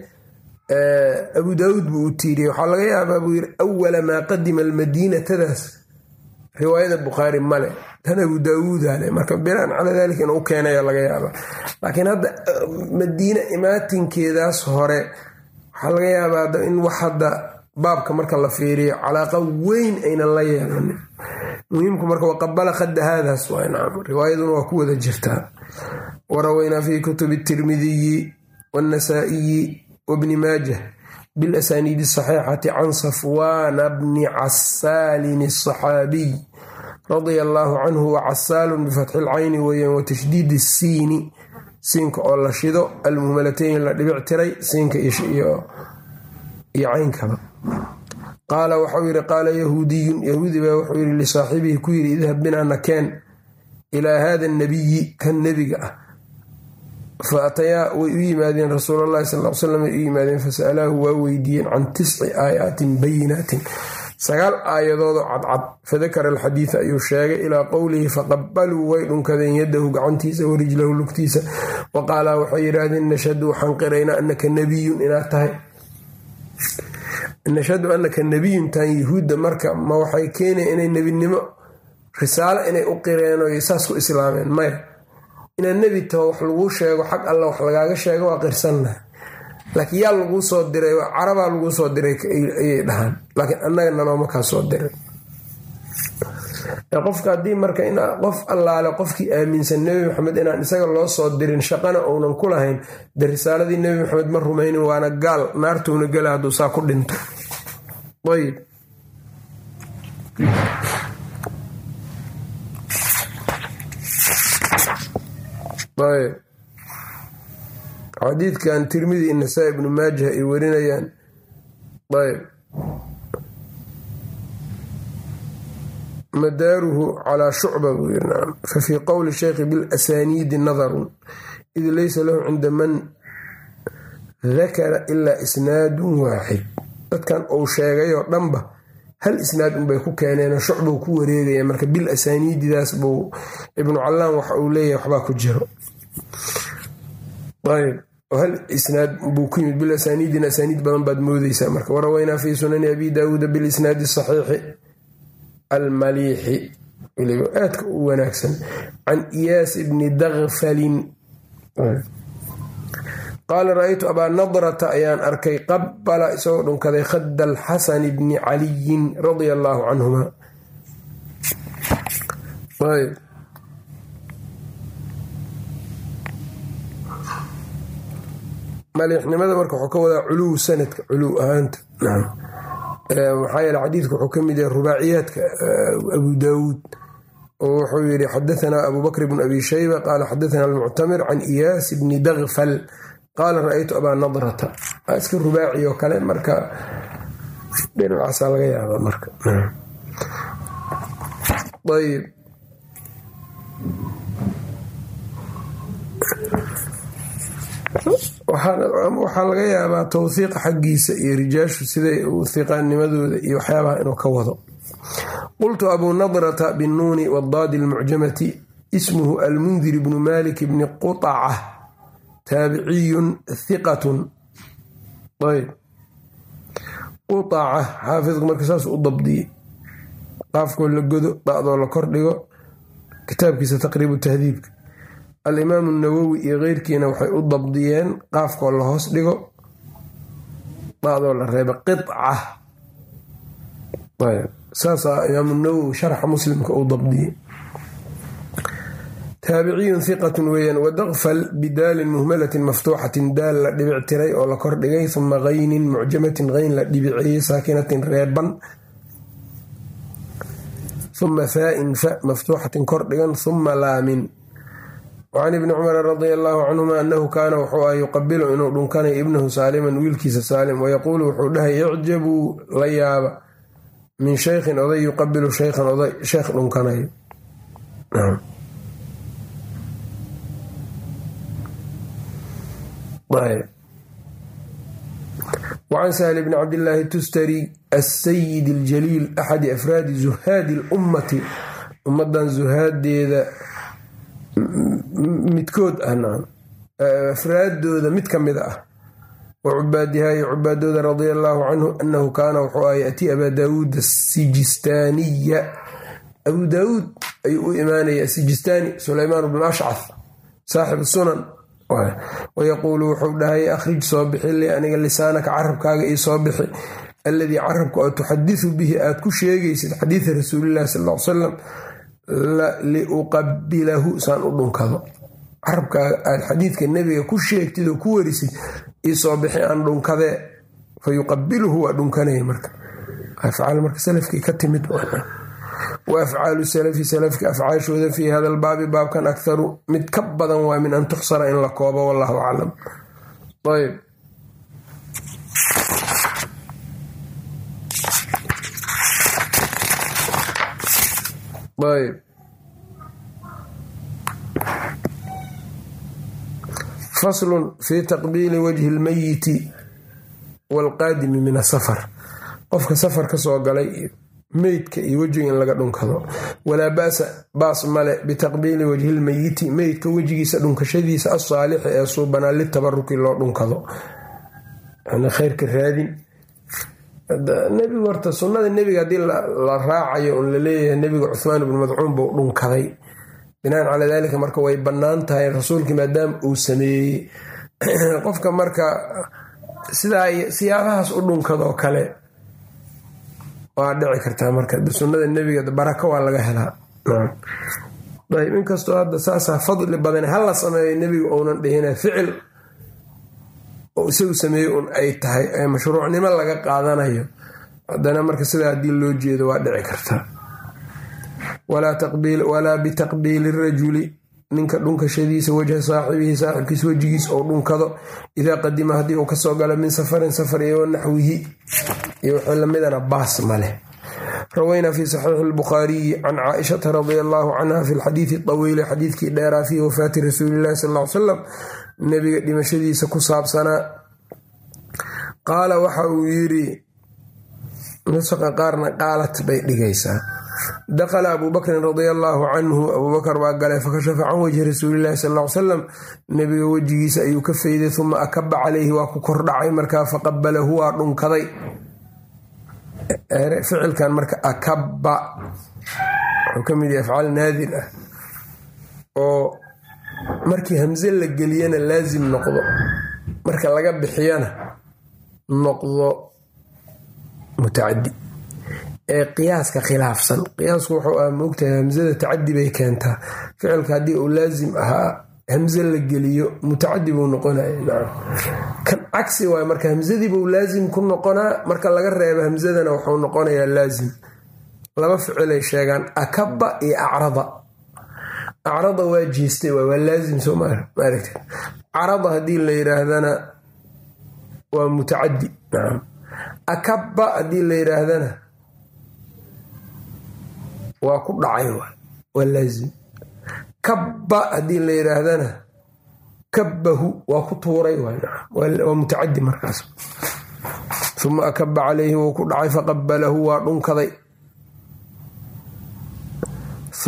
abu daawuud buu u tiiriyay waxaa laga yaabaa buu yiri awala maa qadima almadiinatadaas riwaayada bukhaari male tan abu daawuudale marka binaan calaa dalika inuu keenaya laga yaabaa. Laakiin hadda madiine imaatinkeedaas hore waxaa laga yaabaa in wax hadda baabka marka la fiiriyo calaaqa weyn aynan la yeelanin. Muhiimku marka waqabala khadda haadaas waa nacam riwaayaduna waa ku wada jirtaa warawaynaa fi kutubi tirmidiyi wannasaa'iyi wabni maajah bilasaniidi asaxiixati can safwaana bni casaalin asaxaabiy radia allaahu canhu wa casaalun bifatxi lcayni weeyaan wa tashdiidi siini siinka oo la shido almuhmalatayn la dhibic tiray siinka iyo caynkaba qaala waxau yidhi qaala yahuudiyun yahuudi baa wuxuu yidhi lisaaxibihi ku idhab binaa nakeen ilaa haada nabiyi kan nebiga ah fa atayaa way u yimaadeen rasuulalahi sal slam way u yimaadeen fasa'alaahu waa weydiiyeen can tisci aayaatin bayinaatin. Sagaal aayadoodoo cadcad fadakara alxadiida ayuu sheegay ilaa qowlihi faqabaluu way dhunkadeen yadahu gacantiisa warijlahu lugtiisa. Wa qaalaa waxay yidhaahdeen nashhadu waxaan qiraynaa anaka nebiyun inaad tahay. Nashhadu annaka nebiyuntan yuhuudda marka ma waxay keenaya inay nebinimo risaalo inay u qireen oo saas ku islaameen maya inaad nebi taho wax laguu sheego xag alla wax lagaaga sheego waa qirsannaha laakiin yaa laguu soo diray carabaa laguu soo diray ayay dhahaan. Laakiin annaga nalooma kaa soo diray. Qofka haddii marka in qof allaale qofkii aaminsan nebi maxamed inaan isaga loo soo dirin shaqana uunan ku lahayn de risaaladii nebi maxamed ma rumaynin waana gaal. Naartuuna gela hadduu saa ku dhinto. Ayb xadiidkan tirmidi nasaa ibnu maajah ay warinayaan. Ayb madaaruhu calaa shucba buu yiri nacam fa fii qowli sheykhi bilasaniidi nadarun id laysa lahu cinda man dakara ilaa isnaadun waaxid dadkan uu sheegayoo dhanba hal isnaad unbay ku keeneenoo shucbuu ku wareegaya marka bil asaaniididaas buu ibnu callaan waxa uu leeyahay waxbaa ku jiro. Hal isnaad buu ku yimid bil asaaniidina asaaniid badan baad moodeysaa marka waraweynaa fii sunani abi daawuuda bilisnaadi saxiixi almaliixi. Aadka u wanaagsan. Can iyaas ibni dakfalin qaala ra'aytu abaa nadrata ayaan arkay qabbala isagoo dhunkaday khadda alxasani bni caliyin radia allaahu canhuma maliixnimada marka wuxuu ka wadaa culuw sanadka culuw ahaanta. Maxaa yeele xadiidku wuxuu ka mid yahay rubaaciyaadka abu daawuud oo wuxuu yidhi xadaanaa abu bakr bn abi shayba qaala xadaana almuctamir can iyaas bni dakfal qaala ra'aytu abaa nadrata. Waa iska rubaaci kale marka dhinacaasaa laga yaaba marka. Ayb waxaa laga yaabaa towhiiqa xaggiisa iyo rijaashu siday hiqaanimadooda iyo waxyaabaha inuu ka wado. Qultu abuu nadrata binnuuni wadaadi almucjamati ismuhu almundir bnu malik bni quطaca taabiciyun hiqatun ayb quطaca xaafidku marka saas u dabdiyey qaafkoo la godo dacdoo la kordhigo. Kitaabkiisa taqriibu tahdiibka. Alimaamu nawowi iyo keyrkiina waxay u dabdiyeen qaafkoo la hoos dhigo dacdoo la reeba qica saasaa imaamu nawowi sharxa muslimka uu dabdiyey taabiciyun hiqatun weeyaan wadaqfal bidaalin muhmalatin maftuuxatin daal la dhibictiray oo la kordhigay uma kaynin mucjamatin keyn la dhibiciyey saakinatin reeban uma faain fa maftuuxatin kordhigan uma laamin. Wacan ibni cumara radia allaahu canhuma annahu kaana wuxuu ah yuqabilu inuu dhunkanayo ibnahu saaliman wiilkiisa saalim wayaquulu wuxuu dhahay icjabuu la yaaba. Min shaykhin oday yuqabilu shaykhan oday sheekh dhunkanayo wacan sahli bni cabdillaahi tustari asayid aljaliil axadi afraadi zuhaadi lummati ummadan zuhaadeeda midkood ah afraadooda mid ka mid ah wa cubaadihaa iyo cubaadooda radia allaahu canhu annahu kaana wuxuu ah yatii abaa daawuud asijistaaniya abuu daawuud ayuu u imaanaya asijistaani sulaymaan bnu ashcaf saaxib sunan wayaquulu wuxuu dhahay akhrij soo bixi li aniga lisaanaka carabkaaga ii soo bixi. Alladii carabka oo tuxadisu bihi aad ku sheegaysid xadiida rasuulillahi sal l salam liuqabilahu saan u dhunkado. Carabkaaga aad xadiidka nebiga ku sheegtid oo ku warisid iisoo bixi aan dhunkadee. Fa yuqabiluhu waa dhunkanaya marka. Afcaal marka salafkii ka timid wa afcaalu salafi salafka afcaashooda fii hada albaabi baabkan akharu mid ka badan waa min an tuxsara in la koobo wallahu aclam ayb ayb faslun fi taqbiili wajhi lmayiti waalqaadimi min asafar qofka safar ka soo galay meydka iyo wejiga in laga dhunkado. Walaa basa baas male bitaqbiili wajhi lmayiti meydka wejigiisa dhunkashadiisa asaalixi ee suubanaa litabaruki loo dhunkado. Khayrka raadin. Nebigu horta sunnada nebiga haddii la raacayo un la leeyahay nebiga cuhmaan ibnu madcuun buu dhunkaday. Binaan calaa daalika marka way bannaan tahay rasuulkii maadaama uu sameeyey. Qofka marka sidaa siyaabahaas u dhunkadoo kale waa dhici kartaa marka. Sunnada nebiga baraka waa laga helaa. Ayb inkastoo hadda saasaa fadli badan hala sameeyo nebiga uunan dhihina ficil oo isagu sameeyey un ay tahay ee mashruucnimo laga qaadanayo. Haddana marka sidaa haddii loo jeedo waa dhici kartaa walaa bitaqbiili rajuli ninka dhunkashadiisa wajha saaxibihi saaxibkiisa wejigiis ou dhunkado. Idaa qadima haddii uu ka soo galo min safarin safar iyo naxwihi iyo wixii lamidana baas maleh rawaynaa fi saxiixi lbukhaariyi can caaishata radia allaahu canha fi lxadiidi tawiili xadiidkii dheeraa fii wafaati rasuulillahi sal ly salam nebiga dhimashadiisa ku saabsanaa qaala waxa uu yidhi nusaqa qaarna qaalat bay dhigaysaa dakhala abuu bakrin radia allaahu canhu abuubakar baa galay fakashafa can wajhi rasuulillahi sal ly salam nebiga wejigiisa ayuu ka fayday uma akaba calayhi waa ku kordhacay markaa faqabalahu waa dhunkaday ficilkan marka akaba wuxuu ka mid yahay afcaal naadir ah oo markii hamse la geliyana laasim noqdo marka laga bixiyana noqdo mutacadi ee qiyaaska khilaafsan. Qiyaasku wuxuu ah moogtahay hamsada tacadi bay keentaa ficilka haddii uu laasim ahaa hamse la geliyo mutacadi buu noqonaya. Kan cagsi waay marka hamsadiibuu laasim ku noqonaa marka laga reebo hamsadana wuxuu noqonayaa laasim laba ficilay sheegaan akaba iyo acrada. Acrada waa jeestay waa laasim soo maaragte carada haddii la yiraahdana waa mutacadi akaba haddii la yiraahdana waa ku dhacay waa laasim kabba haddii la yiraahdana kabbahu waa ku tuuray waa mutacadi markaas. Uma akaba calayhi wuu ku dhacay faqabalahu waa dhunkaday.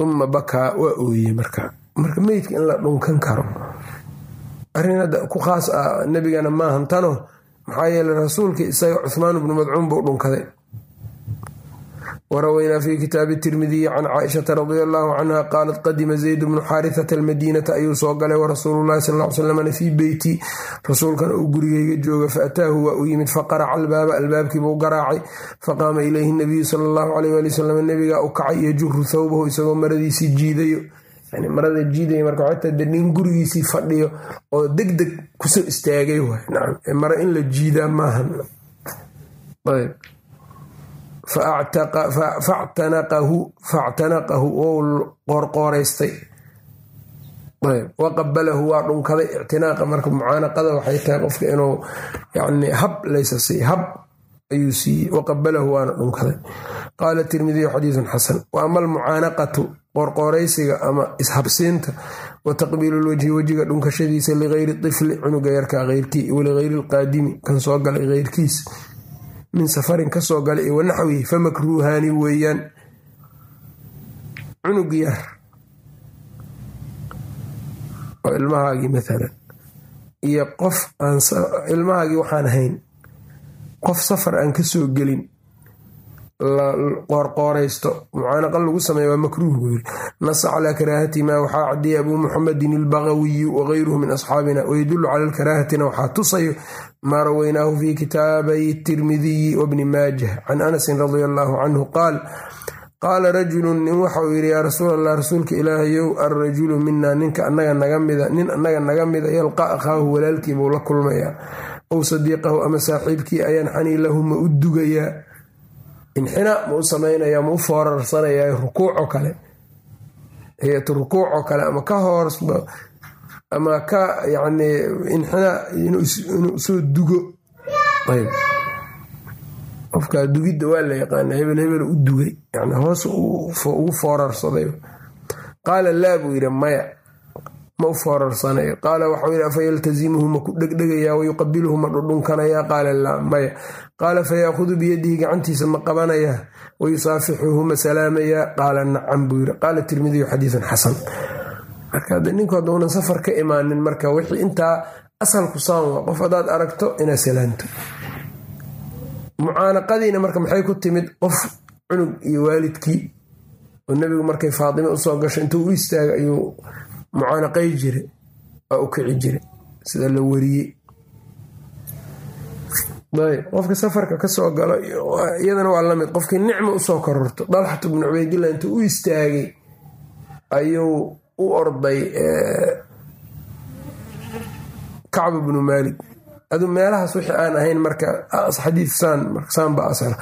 Uma bakaa waa ooyey marka. Marka meydka in la dhunkan karo arrin hadda ku khaas ah nebigana maahan tano maxaa yeele rasuulka isaga cuhmaan bnu madcuun buu dhunkaday warawaynaa fi kitaabi tirmidiyi can caaishata radia allaahu canha qaalat qadima zayd bnu xaarithata almadiinata ayuu soo galay warasuululahi sal l slamna fii beyti rasuulkana uu gurigeyga jooga faataahu waa u yimid faqaraca albaaba albaabkiibuu garaacay faqaama ilayhi nabiyu sal allahu aleyh wali wasalam nebigaa u kacay yajuru thawbahu isagoo maradiisii jiidayo marada jiidaya marka xataa de nin gurigiisii fadhiyo oo deg deg ku soo istaagay waay mara in la jiidaa maahan ayb factanaqahu wou qoorqooraystay waqabalahu waa dhunkaday ictinaaqa marka mucaanaqada waxay tahay qofka inuu yani hab laysa siiy hab ayuu siiyey waqabalahu waana dhunkaday qaala tirmidiyu xadiidun xasan wa ama almucaanaqatu qoorqooraysiga ama ishabsiinta wa taqbiilu lwajhi wejiga dhunkashadiisa ligayri tifli cunuga yarkaa keyrkii waligayri lqaadimi kan soo galay keyrkiis min safarin ka soo galay iyo wanaxwihi famakruuhaani weeyaan. Cunug yar. Oo ilmahaagii maalan iyo qof ilmahaagii waxaan ahayn qof safar aan ka soo gelin la qoorqooraysto. Mucaanaqa lagu sameeya waa makruuh buu yiri nasa calaa karaahati maa waxaa cadiyay abuu muxamedin ilbagawiyu wagayruhu min asxaabina wayadullu cala alkaraahatina waxaa tusayo maa rawaynaahu fi kitaabay tirmidiyi wabni maajah can anasin radia allaahu canhu qaal qaala rajulun nin waxauu yidhi yaa rasuul allah rasuulka ilaahayow alrajulu minaa ninka anaga naga mida nin annaga naga mida yalqa akhaahu walaalkii buu la kulmayaa ow sadiiqahu ama saaxiibkii ayaan xanii lahu ma u dugayaa inxinaa ma u samaynaya ma u foorarsanaya rukuucoo kale hayatu rukuucoo kale ama ka hoors ama ka yani inxinaa inuu soo dugo. Qofkaa dugidda waa la yaqaana hebel hebel u dugay. Yani hoos ugu foorarsaday. Qaala laa buu yidhi maya ma u foorarsanayo qaala waxau yidhi afa yaltazimuhu ma ku dhegdhegayaa wayuqabiluhu ma dhudhunkanayaa? Qaala laa maya. Qaala fayaahudu biyadihi gacantiisa ma qabanayaa? Wayusaafixuhu ma salaamayaa? Qaala nacam buu yidhi. Qaala tirmidiyu xadiidun xasan marka ninku hadduunan safar ka imaanin marka wixii intaa asalku saan waa qof haddaad aragto inaad salaanto mucaanaqadiina marka maxay ku timid qof cunug iyo waalidkii oo nebigu markay faatime u soo gasho intuu u istaaga ayuu mucaanaqay jira waa u kici jira sida la wariyey. Qofka safarka ka soo galo iyadana waa la mid qofkii nicma u soo kororto dalxat bnu cubaydillah intuu u istaagay ayuu u orday kacb bnu maalik. Adu meelahaas wixii aan ahayn marka xadiid saan ba asala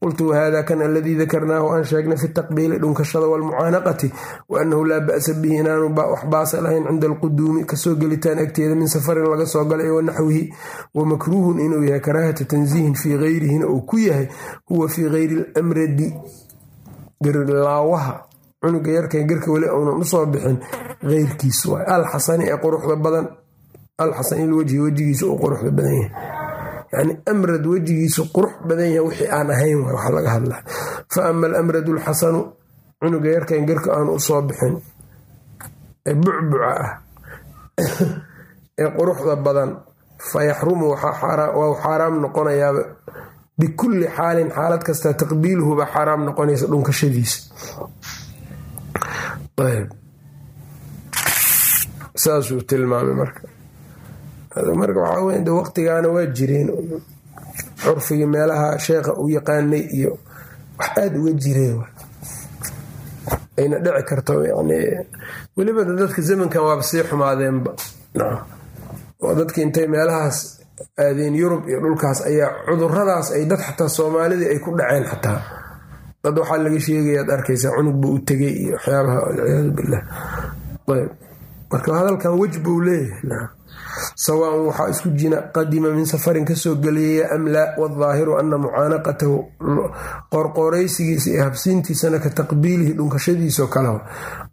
qultu wahada kan aladii dakarnaahu aan sheegnay fi taqbiili dhunkashada walmucaanaqati wa annahu laa ba'sa bihi inaanu wax baasa lahayn cinda alquduumi ka soo gelitaan agteeda min safarin laga soo galay wa naxwihi wa makruuhun inuu yahay karaahata tansiihin fii gayrihina uu ku yahay huwa fii gayri lamradi garilaawaha cunuga yarkay garka weli uunan u soo bixin keyrkiis waay. Alxasani ee quruxda badan alxasan ilwajhi wejigiisa uu quruxda badan yahay. Yani amrad wejigiisu qurux badan yahay wixii aan ahayn waxa laga hadla fa ama alamradu alxasanu cunuga yarkan garka aan u soo bixin ee bucbuca ah ee quruxda badan fa yaxrumu waa xaaraam noqonayaaba bikulli xaalin xaalad kasta taqbiiluhuba xaaraam noqonaysa dhunkashadiisa saasuu tilmaamay marka marka waxaa wey de waqtigaana waa jireen curfigii meelaha sheekha u yaqaanay iyo wax aada uga jireen ayna dhici karto weliba dadka zamankan waaba sii xumaadeenba oo dadki intay meelahaas aadeen yurub iyo dhulkaas ayaa cuduradaas ay dad xataa soomaalidii ay ku dhaceen xataa dad waxaa laga sheegayaad arkaysaa cunugba u tegay iyo waxyaabaha walciyaadu billah. Ayb marka hadalkan wej buu leeyahay sawaan waxaa isku jina qadima min safarin ka soo geliyaya am laa waadaahiru ana mucaanaqatahu qorqoraysigiisa iyo habsiintiisana ka taqbiilihi dhunkashadiisao kale.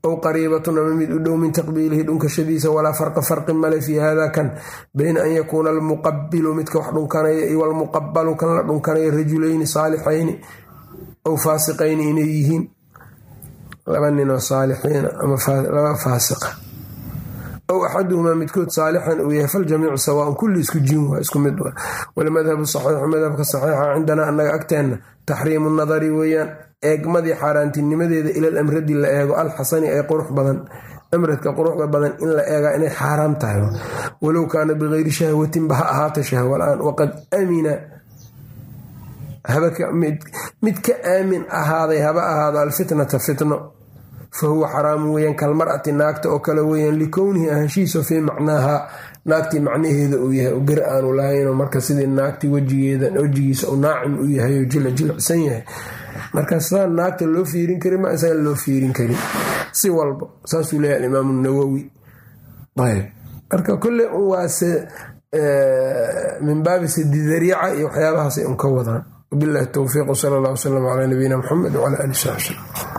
Ow qariibatun ama mid u dhow min taqbiilihi dhunkashadiisa walaa farqa farqi male fii hada kan bayna an yakuuna almuqabilu midka wax dhunkanaya iyo walmuqabalu kan la dhunkanaya rajulayni saalixayni ow faasiqayni inay yihiin? Laba ninoo saalixiina ama laba faasiqa. Aw axaduhumaa midkood saalixan uu yahay faljamiicu sawaan kulli isku jin waa isku mid. Walmadhabu saxiixu madhabka saxiixa cindanaa annaga agteenna taxriimu nadari weeyaan eegmadii xaaraantinimadeeda ilal amradi la eego alxasani ee qurux badan amradka quruxda badan in la eegaa inay xaaraam tahay. Walow kaana bikayri shahwatinba ha ahaata shahwa la'aan waqad amina mid ka aamin ahaaday haba ahaado alfitnata fitno. Fa huwa xaraamu weyaan kalmar'ati naagta oo kale weyaan likownihi ahashiisa fii macnaaha. Naagtii macnaheeda uu yahay gar aanu lahaynoo marka sidii naagtii wejigeeda wejigiisa uu naacim u yahay oo jilicsan yahay. Marka sidaan naagta loo fiirin karin ma isagan loo fiirin karin. Si walba saasuu leeyahy alimaamu nawowi ayb marka kolle un waase min baabi sadidariica iyo waxyaabahaasay un ka wadaan wabilahi towfiiq sala allah wsalam calaa nabiyina muxamed wcala ali saxbi slm